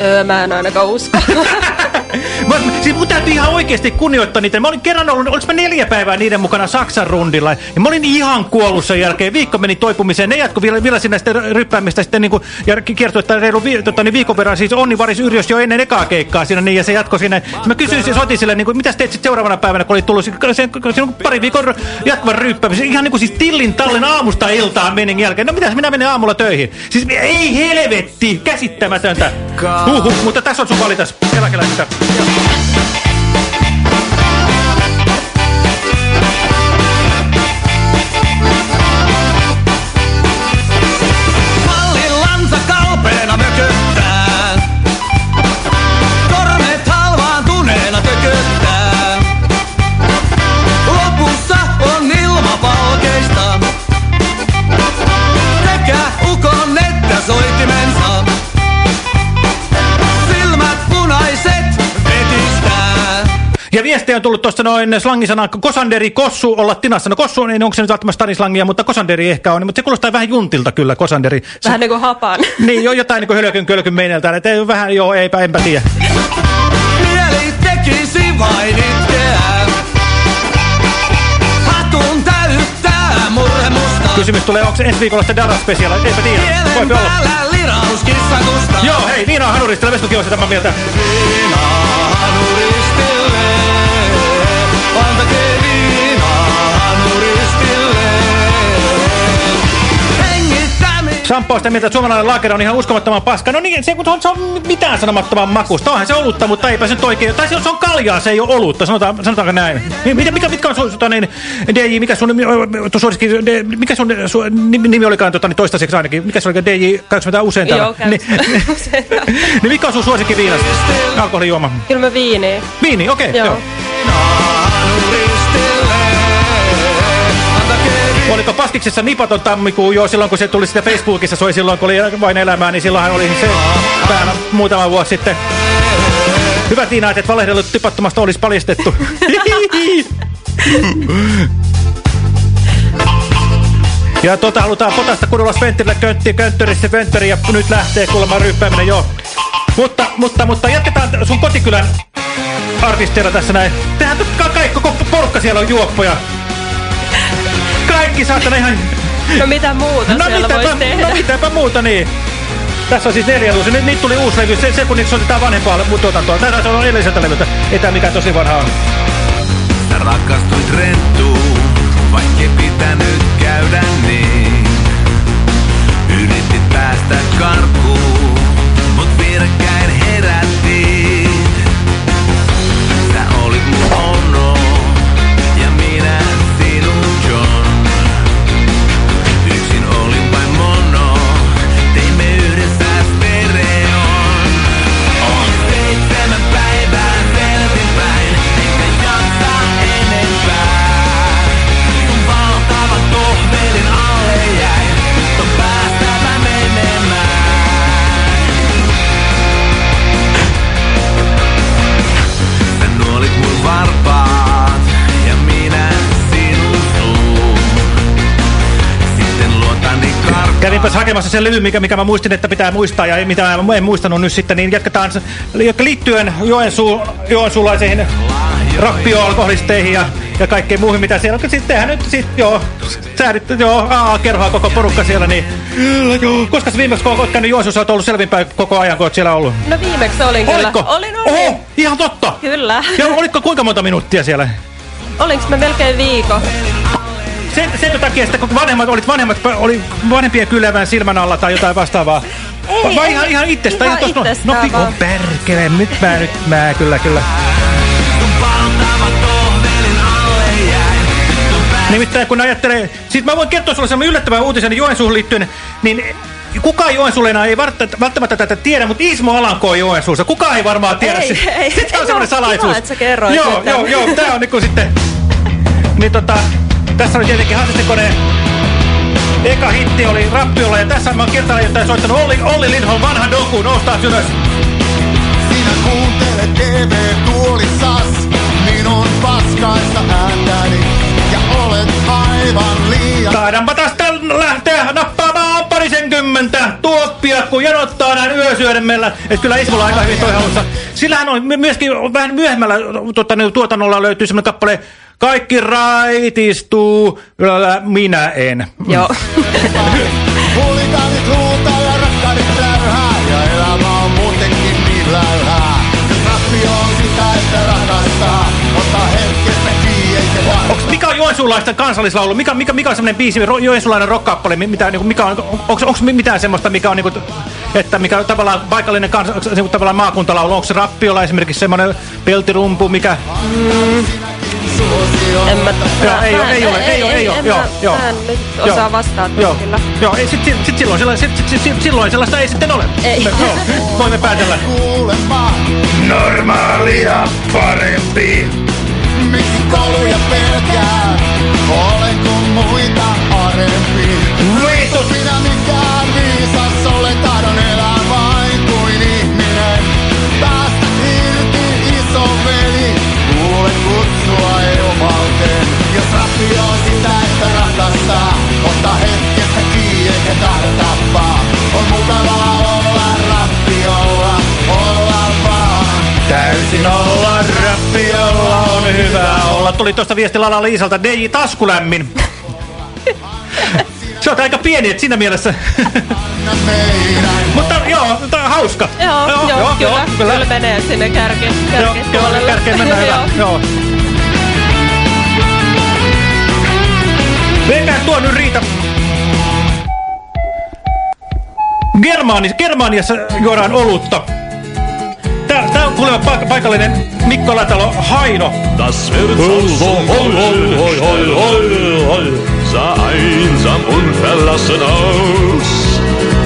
Speaker 6: Öö, mä en ainakaan usko.
Speaker 5: Mä, siis mun täytyy ihan oikeasti kunnioittaa niitä. Mä olin kerran ollut, olis mä neljä päivää niiden mukana Saksan rundilla. Ja mä olin ihan kuollut sen jälkeen. Viikko meni toipumiseen. Ne jatko vielä, vielä sinne sitten ryppäämistä sitten niin kuin, ja kiertoi, että reilu vi, tota, niin viikon verran. Siis Onni Varis Yrjös jo ennen ekaa keikkaa siinä. Niin, ja se jatkoi sinne. Mä kysyin, siis sille, niin kuin, mitä teet sitten seuraavana päivänä, kun oli tullut sen, sen, sen pari viikon jatkuvan ryppäämisen. Ihan niin kuin siis tillin tallin aamusta iltaan menin jälkeen. No mitäs minä menen aamulla töihin? Siis ei helvetti, käsittämätöntä. Huhhuh, mutta tässä on sun valitas eläkeläisistä.
Speaker 17: Mallillansa Yeah.
Speaker 5: Ja viestejä on tullut tuosta noin slangisana kosanderi, kossu, olla tinassa. No kossu, niin onko se nyt välttämättä stanislangia, mutta kosanderi ehkä on. Mutta se kuulostaa vähän juntilta kyllä, kosanderi. Se,
Speaker 6: Vähän niin kuin hapan.
Speaker 5: niin, jo jotain niin kuin hölkyn kölkyn meineltä. Että ei, vähän, joo, eipä, enpä tiedä.
Speaker 9: Mieli tekisi vain itkeä. Hatun täyttää.
Speaker 5: Kysymys tulee, onko se ensi viikolla sitten Dara Special? Eipä tiedä. Voipi olla.
Speaker 9: Päällä liraus kissakusta.
Speaker 5: Joo, hei, Niina Hanuristella, Veskukin on sitä mä mieltä.
Speaker 9: Hanuristille.
Speaker 5: Sampo on sitä mieltä, että suomalainen laaker on ihan uskomattoman paska. No niin, se, kun se on mitään sanomattoman makusta. Onhan se olutta, mutta eipä se nyt oikein. Tai se on, se on kaljaa, se ei ole olutta, sanotaan, sanotaanko näin. Mi- Mitä, mikä, mitkä on sun, tota, niin, DJ, mikä sun, D- mikä sun su, nimi, olikaan tota, niin toistaiseksi ainakin? Mikä se oli, DJ, käytkö mitä usein täällä?
Speaker 6: Joo,
Speaker 5: niin, niin mikä on sun suosikki viinas? Alkoholijuoma.
Speaker 6: Kyllä mä viini.
Speaker 5: Viini, okei, okay,
Speaker 6: Joo.
Speaker 5: joo. Oliko Paskiksessa nipaton tammikuu jo silloin, kun se tuli sitä Facebookissa, soi silloin, kun oli vain elämää, niin silloinhan oli se päällä muutama vuosi sitten. Hyvä Tiina, että et valehdellut tipattomasta olisi paljastettu. Ja tota halutaan potasta kudulla Sventillä köntti, könttörissä Venttöri ja nyt lähtee kuulemma ryyppääminen jo. Mutta, mutta, mutta jatketaan sun kotikylän artisteilla tässä näin. Tehän ka kaikki, koko porukka siellä on juoppoja. Kaikki saatana ihan...
Speaker 6: No mitä muuta
Speaker 5: No
Speaker 6: siellä
Speaker 5: mitäpä,
Speaker 6: voisi tehdä?
Speaker 5: no mitäpä muuta niin. Tässä on siis neljä luusi. Nyt, nyt tuli uusi levy. Se, se kun niitä soitetaan vanhempaa tuotantoa. Tätä on edelliseltä levyltä. Ei tää mikään tosi vanha on.
Speaker 9: Sä rakastuit renttuun, vaikkei pitänyt käydä niin. Yritit päästä karkuun,
Speaker 5: Kävinpäs hakemassa sen levy, mikä, mikä mä muistin, että pitää muistaa ja mitä mä en muistanut nyt sitten, niin jatketaan liittyen Joensuu, joensuulaisiin rappioalkoholisteihin ja, ja kaikkeen muuhun, mitä siellä on. Sittenhän nyt sit, joo, säädit, joo, AA-kerhoa koko porukka siellä, niin kyllä joo. Koska viimeksi, kun olet käynyt Joensuussa, olet ollut selvinpäin koko ajan, kun olet siellä ollut?
Speaker 6: No viimeksi olin kyllä.
Speaker 5: Olitko?
Speaker 6: Olin, olin.
Speaker 5: Oho, ihan totta.
Speaker 6: Kyllä.
Speaker 5: Ja olitko kuinka monta minuuttia siellä?
Speaker 6: Olinko mä melkein viikon?
Speaker 5: Sen, sen takia, että kun vanhemmat, olit vanhemmat, oli vanhempien kylevän silmän alla tai jotain vastaavaa.
Speaker 6: Ei,
Speaker 5: Vai
Speaker 6: ei,
Speaker 5: ihan, ihan itsestään?
Speaker 6: ihan itsestään
Speaker 5: no, oh, perkele, nyt mä, nyt mä, kyllä, kyllä. Nimittäin kun ajattelee, siis mä voin kertoa sulle sellaisen yllättävän uutisen Joensuuhun liittyen, niin kukaan Joensuulena ei välttämättä, tätä tiedä, mutta Ismo Alanko on Joensuussa. Kukaan ei varmaan tiedä
Speaker 6: Ei, ei.
Speaker 5: Sitä on
Speaker 6: Ei,
Speaker 5: semmoinen
Speaker 6: kiva,
Speaker 5: salaisuus.
Speaker 6: että sä kerroit
Speaker 5: Joo, joo, joo, tää on niinku sitten... Niin tota, tässä oli tietenkin hasistekoneen eka hitti oli Rappiolla ja tässä mä oon kertalla jotain soittanut Olli, Olli linhon vanha doku, noustaa ylös.
Speaker 20: Sinä kuuntele TV-tuolissas, minun paskaista ääntäni. Ja olet aivan liian...
Speaker 5: Taidanpa tästä lähteä, no 20 tuoppia, kun janottaa näin yösyödemellä. Et kyllä Ismolla aika hyvin toi halussa. Sillähän on myöskin vähän myöhemmällä tuota, tuotannolla löytyy semmoinen kappale Kaikki raitistuu, minä en. Mm.
Speaker 6: Joo.
Speaker 20: Huulitaanit huutaa ja rakkaanit ja elämä on muutenkin niin lärhää.
Speaker 5: Onks, mikä on joensuulaisten kansallislaulu? Mikä, mikä, mikä on semmoinen biisi, joensuulainen rock-kappale? mi- Mitä, niinku, mikä on, onko, onko mitään semmoista, mikä on, niinku, että mikä on tavallaan paikallinen kans, niinku, tavallaan maakuntalaulu? Onko se rappiolla esimerkiksi semmoinen peltirumpu, mikä...
Speaker 6: Mm. En mä...
Speaker 5: Joo, ei
Speaker 6: mä-
Speaker 5: ole, ei ole, ei ole, ei ole, joo, joo.
Speaker 6: Mä en nyt osaa vastata
Speaker 5: Joo,
Speaker 6: kyllä.
Speaker 5: joo ei, sit, sit, sit silloin, silloin, sit, sit, sit, silloin sellaista ei sitten ole.
Speaker 6: Ei.
Speaker 5: Me, joo, voimme päätellä. Normaalia parempi
Speaker 20: miksi kouluja pelkää? Olenko muita parempi?
Speaker 5: Riitos!
Speaker 20: Minä mikään viisas olen, tahdon elää vain kuin ihminen. Päästä irti iso veli, kuule kutsua eumauteen. Jos rappi on sitä, että rakastaa, ota hetkestä kiinni eikä tahdo tappaa. On mukavaa olla rappiolla, olla vaan
Speaker 5: täysin olla rappiolla. Mulla tuli tuosta viesti Lala Liisalta, DJ taskulämmin. Se on aika pieni, että siinä mielessä. Mutta joo, tää on hauska.
Speaker 6: Joo, joo, joo, joo kyllä, kyllä. kyllä menee sinne kärke, kärkepuolelle.
Speaker 5: Joo, kärkeen mennään hyvä. Joo. Eikä tuo nyt riitä. Germani, Germaniassa juodaan olutta. Tää, tää on kuulemma paik paikallinen Mikko Latalo Haino.
Speaker 11: Das wird so hoi, hoi, hoi, hoi, hoi, hoi, sah einsam und verlassen aus.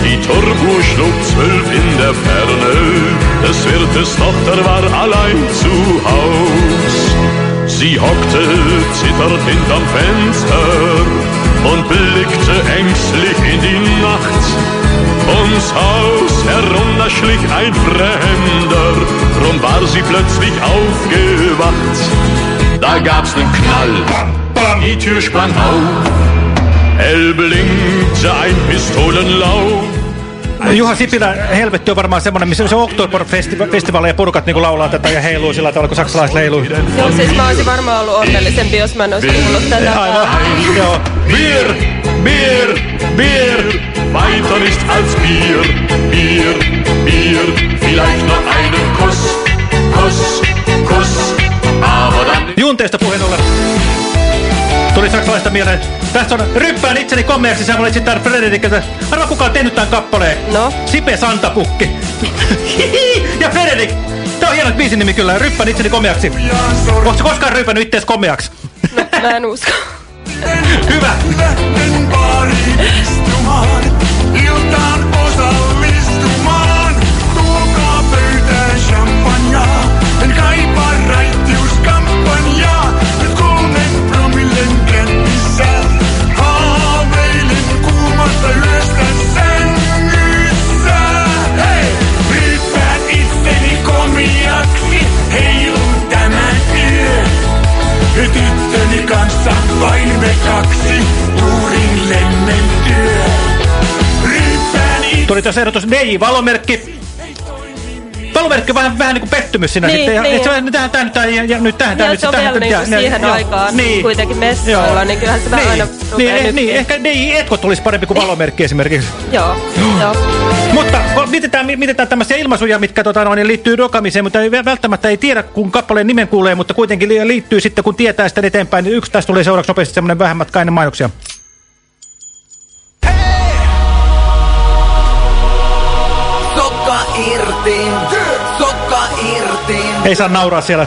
Speaker 11: Die Turmuhr schlug zwölf in der Ferne, des Wirtes Tochter war allein zu Haus. Sie hockte zitternd hinterm Fenster und blickte ängstlich in die Nacht. Ums Haus herunter schlich ein Fremder, drum war sie plötzlich aufgewacht. Da gab's nen Knall, die Tür sprang auf, hell blinkte ein Pistolenlauf.
Speaker 5: Juha Sipilä, helvetti on varmaan semmoinen, missä se on Oktober-festivaali ja porukat niin laulaa tätä ja heiluu sillä tavalla, kun saksalaiset leiluu.
Speaker 6: Joo, siis mä olisin varmaan ollut onnellisempi, jos mä en olisi kuullut tätä.
Speaker 5: Aivan, joo.
Speaker 11: Bier, Bier, Bier, weiter nicht als Bier, Bier, Bier, vielleicht noch einen Kuss, Kuss, Kuss, aber dann...
Speaker 5: Junteista puheen ollen. Tuli saksalaista mieleen. Tässä on ryppään itseni komeaksi, sä olet sitten Frederikiltä. Arva kuka on tehnyt tämän kappaleen?
Speaker 6: No?
Speaker 5: Sipe Santapukki. ja Frederik. Tää on hieno biisin nimi kyllä. Ryppään itseni komeaksi. Oletko koskaan rypännyt ittees komeaksi?
Speaker 6: No, mä en usko.
Speaker 5: Hyvä.
Speaker 3: Vain me kaksi. Lemmentyö.
Speaker 5: Tuli tässä ehdotus DJ-valomerkki. Valomerkki on vähän, vähän niin kuin pettymys siinä
Speaker 6: Niin,
Speaker 5: sitten. Ja,
Speaker 6: niin.
Speaker 5: et se on tähän, tähän, tähän, ja, ja nyt tähän,
Speaker 6: Ja
Speaker 5: tähän,
Speaker 6: se on vielä niinku
Speaker 5: ja-
Speaker 6: siihen
Speaker 5: joo.
Speaker 6: aikaan
Speaker 5: niin.
Speaker 6: kuitenkin messuilla, niin kyllähän se vähän
Speaker 5: niin.
Speaker 6: aina
Speaker 5: niin, niin, ehkä DJ-etkot tulisi parempi kuin valomerkki esimerkiksi.
Speaker 6: Joo, joo.
Speaker 5: Mutta mietitään, mietitään tämmöisiä ilmaisuja, mitkä tota, no, niin liittyy rokamiseen, mutta ei, välttämättä ei tiedä, kun kappaleen nimen kuulee, mutta kuitenkin li- liittyy sitten, kun tietää sitä eteenpäin. Niin yksi tästä tulee seuraavaksi nopeasti semmoinen vähän matkainen mainoksia. Ei saa nauraa siellä.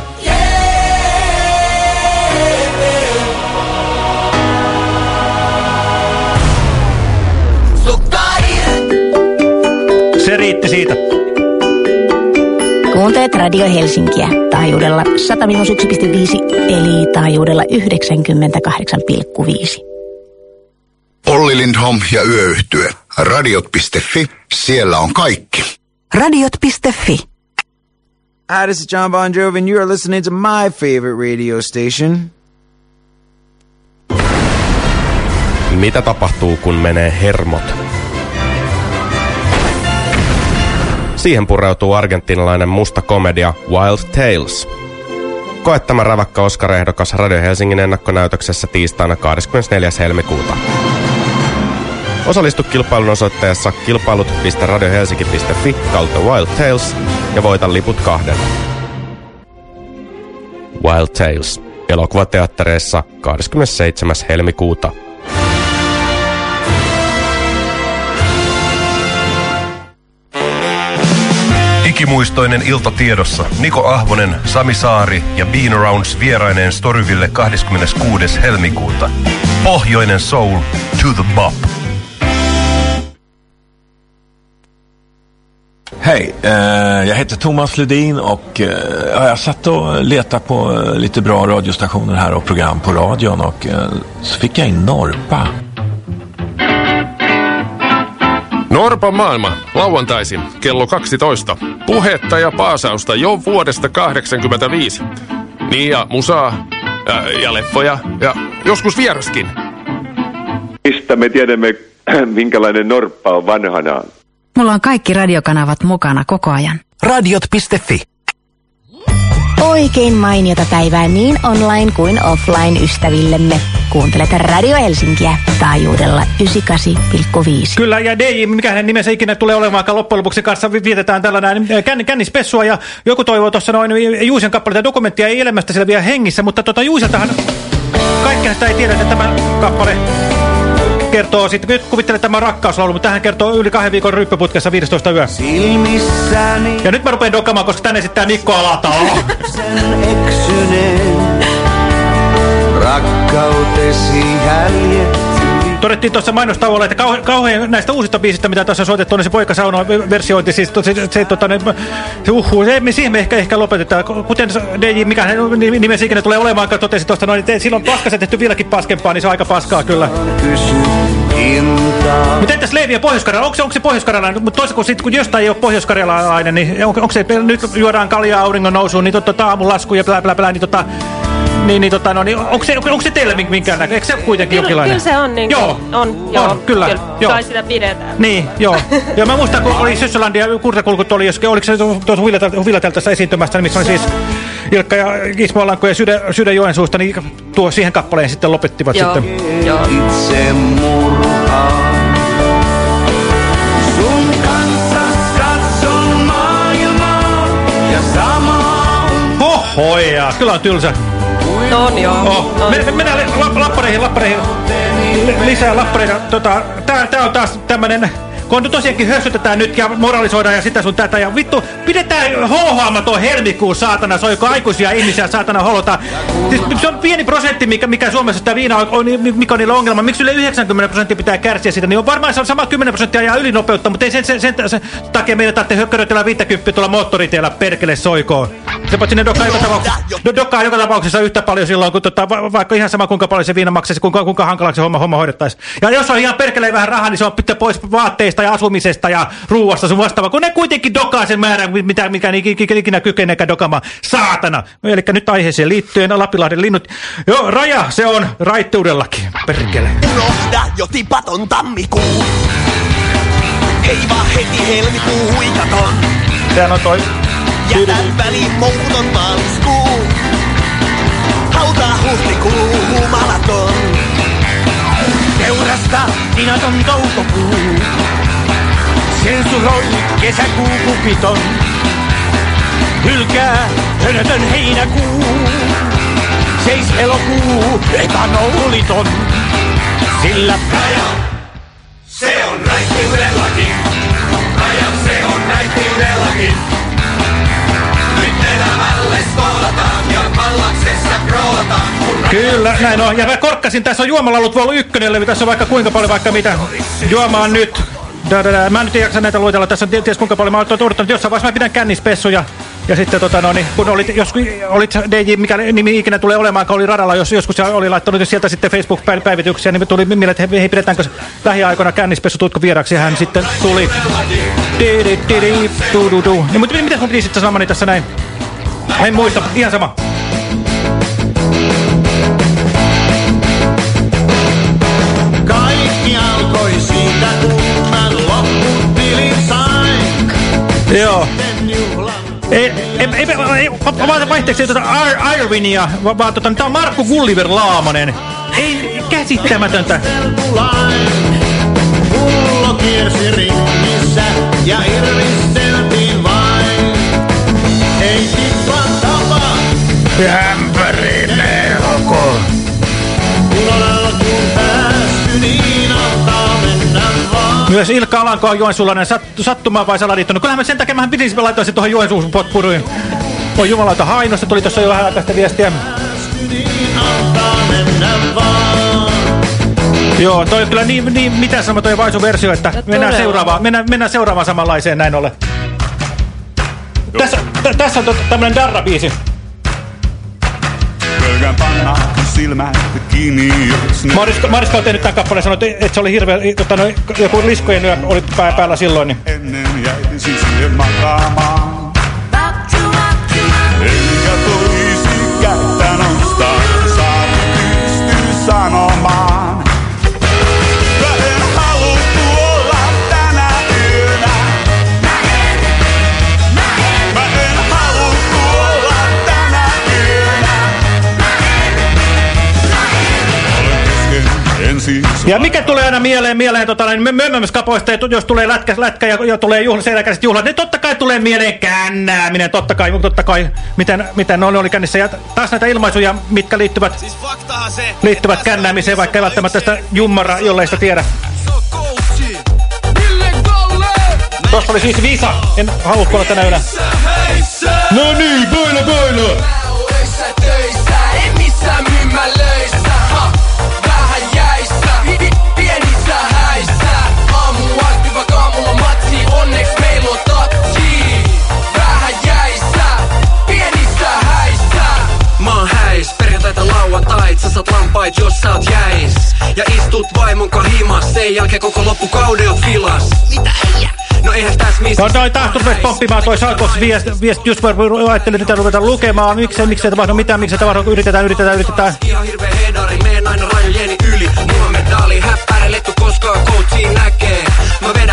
Speaker 5: Se riitti siitä.
Speaker 2: Kuuntelet Radio Helsinkiä taajuudella 101,5 eli taajuudella 98,5.
Speaker 20: Olli Lindholm ja Yöyhtye. Radiot.fi, siellä on kaikki.
Speaker 2: Radiot.fi.
Speaker 21: Hi, this is John Bon Jovi, and you are listening to my favorite radio station.
Speaker 1: Mitä tapahtuu, kun menee hermot? Siihen pureutuu argentinalainen musta komedia Wild Tales. Koe tämä räväkkä Oscar-ehdokas Radio Helsingin ennakkonäytöksessä tiistaina 24. helmikuuta. Osallistu kilpailun osoitteessa kilpailut.radiohelsinki.fi kautta Wild Tales ja voita liput kahden. Wild Tales. Elokuvateattereissa 27. helmikuuta.
Speaker 22: Ikimuistoinen ilta tiedossa. Niko Ahvonen, Sami Saari ja Bean Arounds vieraineen Storyville 26. helmikuuta. Pohjoinen Soul to the Bop.
Speaker 23: Hej, eh, jag heter Thomas Ledin och eh, ja, jag satt och letade på eh, lite bra radiostationer här och program på radion och eh, så fick jag in Norpa.
Speaker 24: Norpan maailma, lauantaisin, kello 12. Puhetta ja paasausta jo vuodesta 85. Niin ja musaa, ja, ja leffoja, ja joskus vieraskin.
Speaker 25: Mistä me tiedämme, minkälainen norppa on vanhanaan?
Speaker 26: Mulla on kaikki radiokanavat mukana koko ajan.
Speaker 16: Radiot.fi.
Speaker 2: Oikein mainiota päivää niin online kuin offline ystävillemme. Kuuntelet Radio Helsinkiä taajuudella 98,5.
Speaker 5: Kyllä, ja DJ, mikä hänen nimensä ikinä tulee olemaankaan loppujen lopuksi kanssa, vi- vietetään tällainen äh, känn, kännispessua, ja joku toivoo tuossa noin Juusen kappaleita dokumenttia ei elämästä siellä vielä hengissä, mutta tota Juuseltahan kaikkea sitä ei tiedä, että tämä kappale kertoo sitten, nyt kuvittelen tämä rakkauslaulu, mutta tähän kertoo yli kahden viikon ryppyputkessa 15 yö.
Speaker 21: Silmissäni
Speaker 5: Ja nyt mä rupean dokkaamaan, koska tänne esittää Mikko Alatalo.
Speaker 21: sen eksyneen. Rakkautesi jäljet.
Speaker 5: Todettiin tuossa mainostauolla, että kauhe, kauhean näistä uusista biisistä, mitä on soitettu, on se poikasauno versiointi, siis se, se, tota, ne, se uhuu, se, me, siihen me ehkä, ehkä lopetetaan. Kuten DJ, mikä hänen nimensä ikinä tulee olemaan, kun totesi tuosta noin, että silloin paskassa tehty vieläkin paskempaa, niin se on aika paskaa kyllä. Mutta entäs Leivi ja pohjois onko, se- se pohjois Mutta toisin kuin sit, kun jostain ei ole pohjois niin onko, se, nyt juodaan kaljaa auringon nousuun, niin tota, aamulasku ja plää, plää, plää, niin tota, niin, niin, tota, no, niin onko, se, onko se teille mink- minkään näkö? Eikö se kuitenkin
Speaker 6: Kyllä,
Speaker 5: jonkinlainen?
Speaker 6: kyllä se on niin
Speaker 5: Joo,
Speaker 6: on, joo,
Speaker 5: on, kyllä, joo.
Speaker 6: Kai sitä pidetään.
Speaker 5: Niin, joo. joo mä muistan, kun oli Sössölandia ja Kurtakulkut oli, jos, oliko se tuossa Huvillateltassa esiintymässä, missä oli siis Ilkka ja Ismo Alanko ja Sydä, Sydä Joensuusta, niin tuo siihen kappaleen sitten lopettivat
Speaker 6: Joo,
Speaker 5: sitten.
Speaker 6: joo.
Speaker 21: Itse
Speaker 5: Hohoja, kyllä on tylsä.
Speaker 6: No on joo.
Speaker 5: Oh.
Speaker 6: On.
Speaker 5: Men, mennään li- la- lappareihin, lappareihin. Lisää lappareita. Tota, tää, tää on taas tämmönen... Kun nyt tosiaankin hössytetään nyt ja moralisoidaan ja sitä sun tätä ja vittu, pidetään hohoamaton helmikuun saatana, soiko aikuisia ihmisiä saatana holota. Siis se on pieni prosentti, mikä, mikä Suomessa sitä viina on, on, mikä on niillä ongelma. Miksi yli 90 prosenttia pitää kärsiä sitä, niin on varmaan se on sama 10 prosenttia ja ylinopeutta, mutta ei sen, sen, sen, sen takia meidän tarvitse hökköröitellä 50 tuolla moottoritiellä perkele soikoon. Se paitsi ne dokkaa joka tapauksessa, dokkaa joka tapauksessa yhtä paljon silloin, kun tota, va vaikka ihan sama kuinka paljon se viina maksaisi, kuinka, kuinka hankalaksi se homma, homma hoidettaisiin. Ja jos on ihan perkeleen vähän rahaa, niin se on pitää pois vaatteista ja asumisesta ja ruuasta sun vastaava, kun ne kuitenkin dokaa sen määrän, mitä, mikä ni- ikinä kykeneekään dokamaan. Saatana! Eli nyt aiheeseen liittyen Lapilahden linnut. Joo, raja, se on raitteudellakin. Perkele.
Speaker 27: Unohda jo tipaton tammikuu. Heiva heti helmikuu huikaton.
Speaker 5: Sehän on toi...
Speaker 27: Jätä väliin mouton maaliskuu. Hautaa huhtikuu humalaton.
Speaker 28: Teurasta inaton toukokuu. Sensuroi kesäkuu kukiton. Hylkää hönötön heinäkuu. Seis elokuu epänouliton. Sillä raja,
Speaker 11: Se on raiskeudellakin. Raja se on raiskeudellakin. Nyt ja
Speaker 5: Kyllä, näin on. Ja mä korkkasin, tässä on juomalalut Vol 1 levy, tässä on vaikka kuinka paljon vaikka mitä. Juomaan nyt. Da, da, da. Mä nyt en jaksa näitä luetella, tässä on ties kuinka paljon. Mä oon odottanut, jossain vaiheessa mä pidän kännispessuja. Ja sitten tota no, niin, kun olit, jos olit DJ, mikä nimi ikinä tulee olemaan, kun oli radalla, jos joskus se oli laittanut sieltä sitten Facebook-päivityksiä, niin tuli mieleen, että hei, pidetäänkö lähiaikoina kännispessu, tuutko vieraksi, hän sitten tuli. Di, di, di, di, du, du, du. Niin, mutta mitä piti sitten sanomani tässä näin? En muista, ihan sama. Joo. Ei, ei, ei, ei, vaan vaihteeksi Ir Irvinia, vaan, tota, tää on Markku Gulliver Laamonen. Ei, käsittämätöntä.
Speaker 3: Pullo kiersi ringissä ja irvisteltiin vain. Ei tippa tapa,
Speaker 5: Ämpäri Myös Ilkka Alanko on Joensuulainen sat, sattumaan vai salaliittunut. Kyllähän mä sen takia mähän pidin laittaa se tuohon Joensuun potpuruin. Oi jumalauta Hainosta tuli tuossa jo vähän aikaista viestiä. Joo, toi on kyllä niin, niin mitä sanoo toi Vaisu-versio, että mennään
Speaker 6: todella.
Speaker 5: seuraavaan, mennään, mennään seuraavaan samanlaiseen näin ollen. Tässä, tä- tässä on to, tämmönen darra-biisi.
Speaker 18: Pelkään panna silmät kiinni, jos ne
Speaker 5: Mariska, Mariska on tehnyt tämän kappaleen sanoi, että, se oli hirveä, tota, no, joku liskojen yö oli pää, päällä silloin. Niin.
Speaker 18: ennen jäisin sinne makaamaan. Enkä toisi kättä nostaa, saa pystyy sanomaan.
Speaker 5: Ja mikä tulee aina mieleen, mieleen tota, niin mömmömyskapoista, jos tulee lätkä, lätkä ja, ja tulee juhla, selkäiset juhlat, niin totta kai tulee mieleen kännääminen, totta kai, totta kai, miten, miten ne oli kännissä. Ja taas näitä ilmaisuja, mitkä liittyvät, liittyvät kännäämiseen, vaikka ei välttämättä sitä jummara, jollei sitä tiedä. Tuossa oli siis Visa, en halua olla tänä yönä. No niin, baila, baila!
Speaker 29: Saat lampait, jos sä oot jäis. Ja istut vaimon himas, sen jälkeen koko loppukauden oot filas. Mitä äijä? No eihän täs missä...
Speaker 5: No toi taas rupesi pomppimaan toi Salkos viest, viest just mä ajattelin, että ruveta lukemaan. Miksei, miksei tapahdu mitään, miksei tapahdu, yritetään, yritetään, yritetään.
Speaker 29: Ihan hirveä hedari, meen aina rajojeni yli. Mulla medali, häppäräletty koskaan coachiin näkee.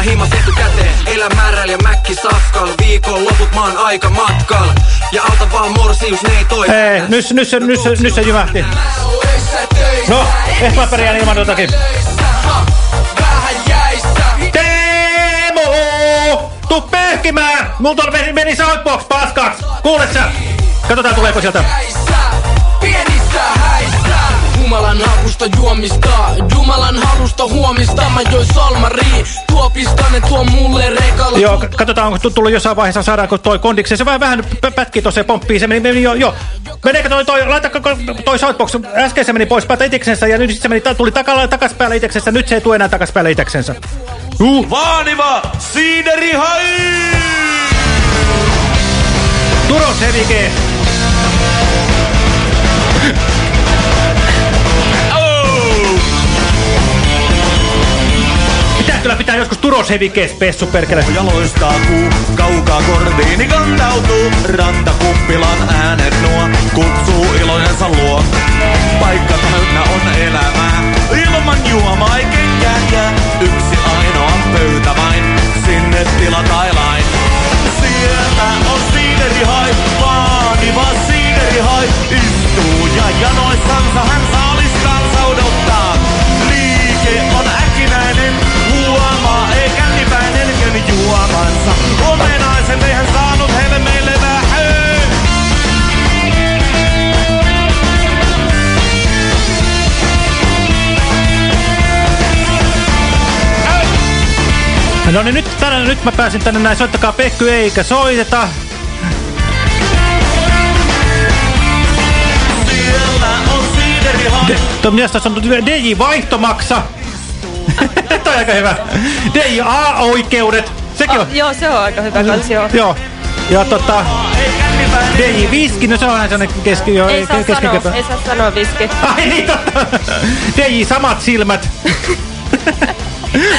Speaker 29: Vedän himas etukäteen, elän määrällä ja mäkki safkal. Viikon loput oon aika matkal. Ja alta vaan morsius, ne ei toi.
Speaker 5: Ei, nyt, nyt, se, nyt, se, nyt se jymähti. No, ehkä mä pärjään ilman jotakin. Teemu! Tuu pehkimään! Multa meni, meni Southbox paskaksi! Kuule sä! Katsotaan tuleeko sieltä.
Speaker 30: pienissä. Jumalan hakusta juomista, Jumalan halusta huomista Mä join salmari, tuopista ne tuo mulle rekalla
Speaker 5: Joo, katsotaan onko tullut jossain vaiheessa saadaanko toi kondiksi. Se vähän, vähän pä- pätkii tuossa ja pomppii. Se meni, meni jo, jo. Meneekö toi, toi, laita toi Southbox. Äsken se meni pois päältä iteksensä ja nyt se meni, tuli takala, takas päälle iteksensä. Nyt se ei tule enää takas päälle iteksensä. Uh.
Speaker 8: Vaaniva siideri hai!
Speaker 5: Turos Hevike. Pitää kyllä pitää joskus Turos Hevikees pessu perkele.
Speaker 8: Jaloistaa kuu, kaukaa korviini kantautuu. Rantakuppilan äänet nuo, kutsuu ilojensa luo. Paikka täynnä on elämää, ilman juomaa ei kenkään jää. Yksi ainoa pöytä vain, sinne tila tai lain. Sieltä on siiderihai, vaaniva siiderihai. Istuu ja janoissansa hän saaliskansa
Speaker 5: No niin nyt, tänään, nyt mä pääsin tänne näin. Soittakaa Pekky eikä soiteta.
Speaker 8: On.
Speaker 5: Tuo mies tässä on DJ Vaihtomaksa. Toi on aika hyvä. DJ A-oikeudet. Sekin on.
Speaker 6: Oh, joo, se on aika hyvä kans, joo.
Speaker 5: Joo. Ja tota... DJ Viski, no se on sellainen keski... Jo,
Speaker 6: Ei saa sanoa, ei saa sanoa viski.
Speaker 5: Ai niin totta. DJ Samat silmät.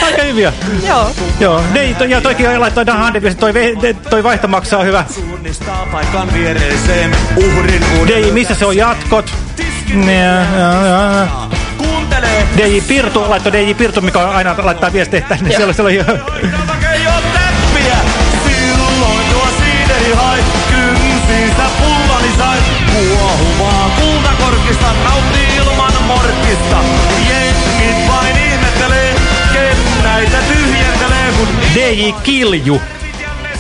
Speaker 5: Aika hyviä.
Speaker 6: Joo.
Speaker 5: Joo, DJ, to, ja toikin laittoi Handeviesi, toi, ve- toi vaihto maksaa hyvä.
Speaker 8: Suunnistaa paikan viereeseen uhrin
Speaker 5: DJ, missä se on jatkot? Ja, ja, ja.
Speaker 8: Kuuntelee.
Speaker 5: DJ Pirtu, laittoi DJ Pirtu, mikä aina laittaa viestejä tänne. Siellä, siellä on jo... DJ Kilju.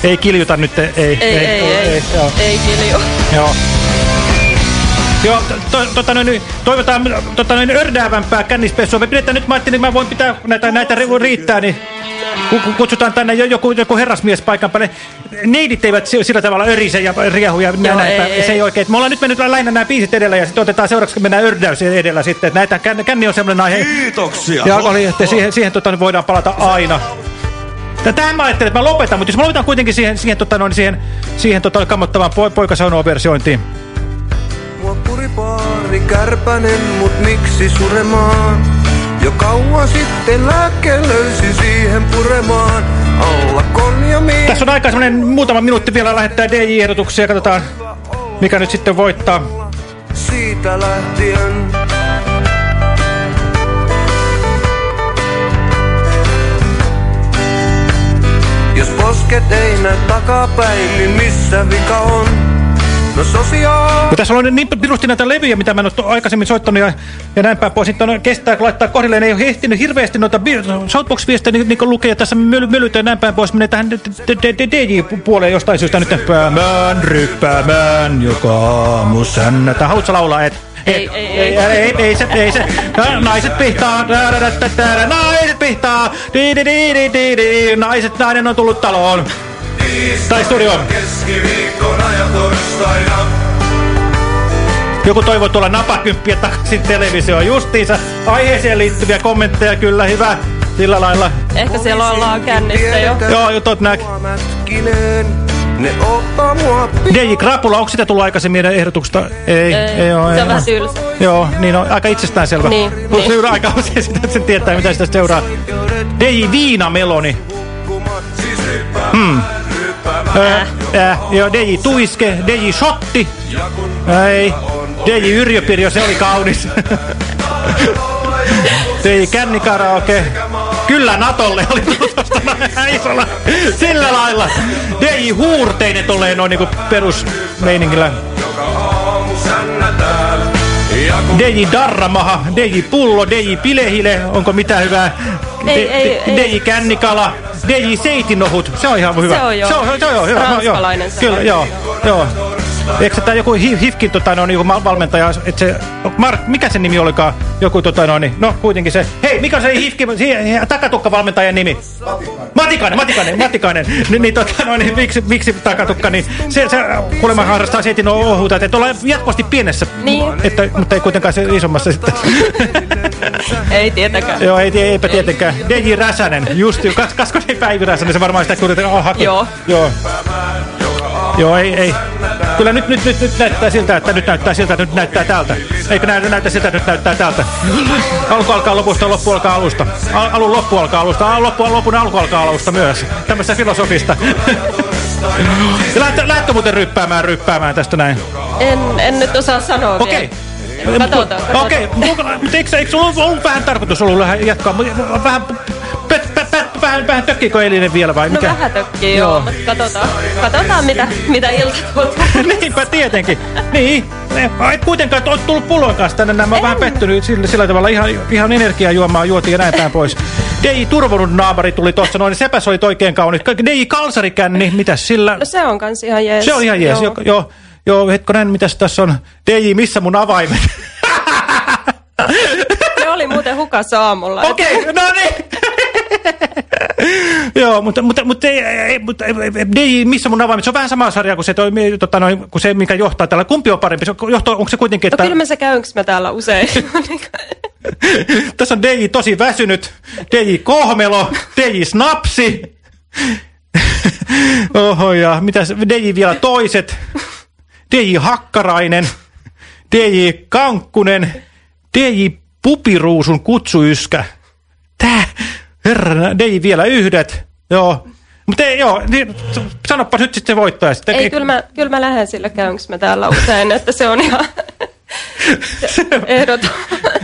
Speaker 5: Ei kiljuta nyt, ei. Ei,
Speaker 6: Ei, ei, ei.
Speaker 5: Joo.
Speaker 6: Ei kilju.
Speaker 5: Joo. Joo, to, tota noin, toivotaan tota noin ördäävämpää kännispessua. Me pidetään nyt, mä ajattelin, että mä voin pitää näitä, näitä ri- riittää, niin ku- ku- kutsutaan tänne jo- joku, joku herrasmies paikan päälle. Neidit eivät si- sillä tavalla örise ja riehu ja
Speaker 6: Joo,
Speaker 5: näin,
Speaker 6: ei, ei.
Speaker 5: Se ei oikein. Me ollaan nyt mennyt lähinnä nämä biisit edellä ja sitten otetaan seuraavaksi, kun mennään ördäys edellä sitten. Että näitä, känni, on semmoinen aihe.
Speaker 8: Kiitoksia.
Speaker 5: Ja oli, että siihen, siihen tota, voidaan palata aina. Tähän mä ajattelin, että mä lopetan, mutta jos mä lopetan kuitenkin siihen, siihen, tota, noin, siihen, siihen tota, kammottavaan po poikasaunoon versiointiin.
Speaker 31: Mua puri paari kärpänen, mut miksi suremaan? Jo kauan sitten lääke löysi siihen puremaan. Alla konja mi-
Speaker 5: Tässä on aika semmonen muutama minuutti vielä lähettää DJ-ehdotuksia. Katsotaan, mikä nyt sitten voittaa.
Speaker 31: siitä lähtien. Jos posket ei näy takapäin, niin missä vika on? No sosiaali...
Speaker 5: Kun tässä on niin pirusti näitä levyjä, mitä mä en ole aikaisemmin soittanut ja, ja näin päin pois, niin kestää kun laittaa kohdilleen. Ei ole ehtinyt hirveästi noita Shoutbox-viestejä niin, niin lukea tässä möly, mölytä ja näin päin pois. Menee tähän DJ-puoleen jostain syystä nyt ryppäämään, ryppäämään, joka aamu sännätä. Haluatko laulaa, et?
Speaker 6: Ei, ei,
Speaker 5: ei, ei, ei, se, ei se. Naiset pihtaa, naiset pihtaa, di, di, di, di, di, di. naiset, nainen on tullut taloon. Tai studioon.
Speaker 3: Keskiviikkona ja torstaina.
Speaker 5: Joku toivoo tuolla napakymppiä takaisin televisioon justiinsa. Aiheeseen liittyviä kommentteja kyllä, hyvä. Sillä lailla.
Speaker 6: Ehkä siellä ollaan kännissä jo.
Speaker 5: Joo, jutot näk.
Speaker 31: Ne ottaa mua
Speaker 5: DJ Krapula, onko sitä tullut aikaisemmin ehdotuksesta? Ei, ei, ei ole.
Speaker 6: Se on vähän tylsä.
Speaker 5: Joo, niin on aika itsestäänselvä.
Speaker 6: Niin,
Speaker 5: Mutta
Speaker 6: niin.
Speaker 5: seuraa aika usein sitä, että sen tietää, mitä sitä seuraa. DJ Viina Meloni. Hmm. Äh, äh, joo, DJ Tuiske, DJ Shotti. Ei. DJ Yrjöpirjo, se oli kaunis. DJ Kännikaraoke. Kyllä Natolle oli näin isolla. Sillä lailla. DJ Huurteinen tulee noin niinku perusmeiningillä. DJ Darramaha, DJ Pullo, DJ Pilehile, onko mitään hyvää?
Speaker 6: Ei, ei, ei.
Speaker 5: DJ Kännikala, DJ Seitinohut, se on ihan hyvä.
Speaker 6: Se on joo.
Speaker 5: Se on, se on joo, hyvä. no.
Speaker 6: Ranskalainen
Speaker 5: Kyllä, joo, joo. Eikö se tää joku Hi- Hifkin tota, no, niin valmentaja, että se, Mark, mikä se nimi olikaan? Joku tota, no, niin, no kuitenkin se. Hei, mikä on se Hifkin, si- takatukkavalmentajan nimi? Matikainen, Matikainen, Matikainen. Ni, niin, tota, no, niin, miksi, miksi takatukka, niin se, se kuulemma harrastaa seitin ohuuta, että ollaan jatkuvasti pienessä,
Speaker 6: Niin.
Speaker 5: että, mutta ei kuitenkaan se isommassa sitten.
Speaker 6: Ei tietenkään.
Speaker 5: Joo, ei, eipä tietenkään. DJ Räsänen, just, kas, Kaskonen Päivi Räsänen, se varmaan sitä kuitenkaan haki.
Speaker 6: Joo.
Speaker 5: Joo. Joo, ei, ei. Kyllä nyt, nyt, nyt, nyt näyttää siltä, että nyt näyttää siltä, että nyt näyttää täältä. Eikö näytä, näyttää siltä, että nyt näyttää täältä. Alku alkaa lopusta, loppu alkaa alusta. Al, alun loppu alkaa alusta, al, loppu, lopun alku alkaa alusta myös. Tämmöistä filosofista. Lähtö, lähtö muuten ryppäämään, ryppäämään tästä näin.
Speaker 6: En, en nyt osaa sanoa
Speaker 5: Okei.
Speaker 6: vielä. Katsotaan.
Speaker 5: Okei, okay. mutta eikö, eikö sulla ollut vähän tarkoitus ollut jatkaa? Vähän, pä, vähän, vähän tökkikö Elinen vielä vai
Speaker 6: No
Speaker 5: mikä?
Speaker 6: vähän tökkii joo, mutta katsotaan, katsotaan mitä, mitä ilta tuot.
Speaker 5: Niinpä tietenkin. Niin. Ai kuitenkaan, että olet tullut pullon kanssa tänne, nämä on vähän pettynyt sillä, sillä tavalla. Ihan, ihan energiajuomaa juotiin ja näin päin pois. Dei Turvonut naamari tuli tuossa noin, sepä se oli oikein kaunis. Dei Kalsarikänni, mitäs sillä?
Speaker 6: No se on kans ihan jees.
Speaker 5: Se on ihan jees. Joo, joo, joo hetkonen, mitäs tässä on? Dei, missä mun avaimet?
Speaker 6: Ne oli muuten hukassa aamulla.
Speaker 5: Okei, no niin. Joo, mutta, mutta, mutta, ei, ei, mutta ei, ei, missä mun avaimet? Se on vähän sama sarja kuin se, toi, tota, noin, kuin se mikä johtaa tällä. Kumpi on parempi? Se johto, onko se kuitenkin,
Speaker 6: No
Speaker 5: että...
Speaker 6: kyllä mä se käynks mä täällä usein.
Speaker 5: Tässä on DJ tosi väsynyt, DJ Kohmelo, DJ Snapsi. Oho ja mitäs, DJ vielä toiset, DJ Hakkarainen, DJ Kankkunen, DJ Pupiruusun kutsuyskä. Tää, herrana, DJ vielä yhdet, joo. Mutta ei, joo, niin, sanoppa nyt sitten voittaja. Sitten.
Speaker 6: Ei, kyllä mä, kyllä mä lähden sillä käynks mä täällä usein, että se on ihan ehdoton.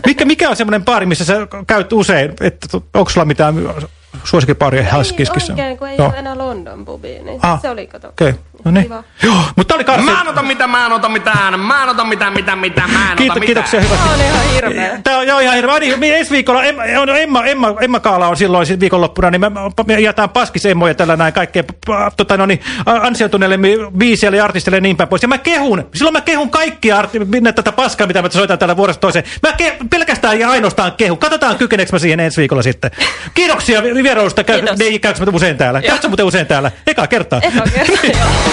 Speaker 5: Mikä, mikä on semmoinen baari, missä sä käyt usein? Että, onko sulla mitään suosikkipaaria Haskiskissä?
Speaker 6: Oikein, kun ei
Speaker 5: Joo.
Speaker 6: ole enää London pubi, niin
Speaker 5: Ah,
Speaker 6: se oli kato.
Speaker 5: Okei, no niin. Joo, mutta oli Karsi.
Speaker 32: Mä en ota mitään, mä en ota mitään, mä en ota mitään, mitä, mitä, mä en
Speaker 5: Kiito,
Speaker 32: ota mitään.
Speaker 5: kiitoksia hyvästi.
Speaker 6: Tämä on ihan hirveä.
Speaker 5: Tämä on joo, ihan hirveä. Niin, me ensi viikolla Emma, on Emma, Emma, Emma Kaala on silloin viikonloppuna, niin me, me jätään paskis Emmoja tällä näin kaikkea p- tota, no niin, ansioituneille biiseille ja artisteille niin päin pois. Ja mä kehun, silloin mä kehun kaikkia tätä paskaa, mitä mä soitan täällä vuodesta toiseen. Mä ke, pelkästään ja ainoastaan kehun. Katsotaan kykeneekö mä siihen ensi viikolla sitten. Kiitoksia vi- vierailusta. Käy,
Speaker 6: Kiitos.
Speaker 5: ei, käykö mä usein täällä? Käykö muuten usein täällä? Eka kertaa.
Speaker 6: Eka kerta, joo.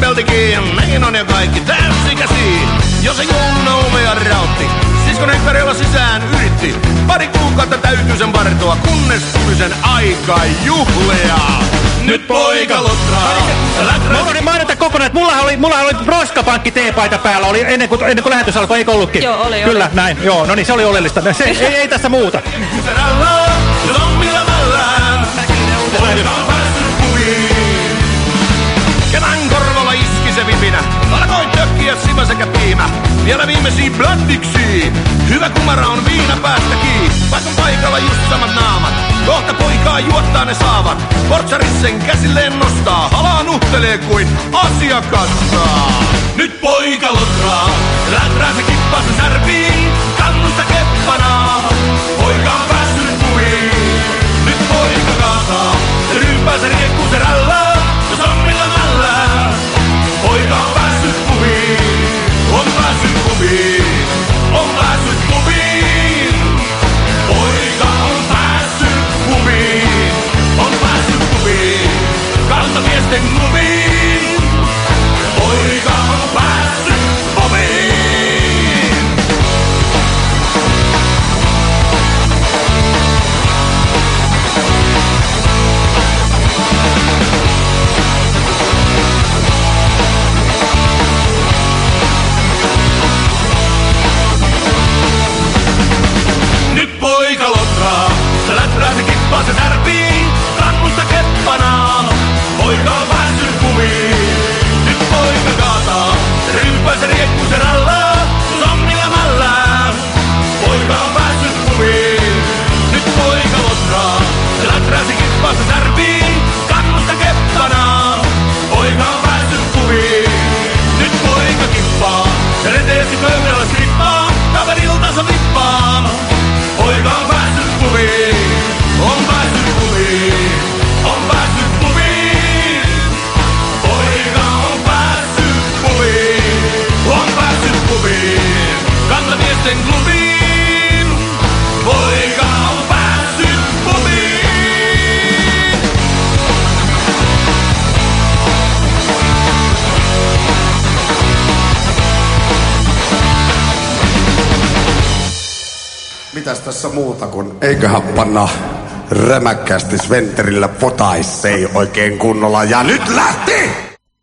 Speaker 3: peltikin, näin on jo kaikki täysikäsi. Jos ei kouluna omea rautti, siskon ekkarilla sisään yritti. Pari kuukautta täytyy sen vartoa, kunnes tuli sen aika juhlea. Nyt poika lotraa.
Speaker 5: Mä unohdin mainita kokonaan, että mullahan oli, mullahan oli roskapankki teepaita päällä, oli ennen kuin, ennen kuin lähetys alkoi, eikö ollutkin?
Speaker 6: Joo, oli,
Speaker 5: Kyllä,
Speaker 6: oli.
Speaker 5: näin, joo, no niin, se oli oleellista. Se, ei, ei tässä muuta.
Speaker 3: Jos on millä vällään, sekä piimä, vielä viimeisiä bländiksi. Hyvä kumara on viina päästä kiinni, vaikka paikalla just samat naamat. Kohta poikaa juottaa ne saavat, Portsarit sen käsilleen nostaa. Halaa nuhtelee kuin asiakasta. Nyt poika lotraa, läträä se kippansa särpii, kannusta keppanaa. Poika on päässyt kuin. nyt poika kaataa, Ryypää se riekku
Speaker 33: jämäkkästi Sventerillä potaissei oikein kunnolla. Ja nyt lähti!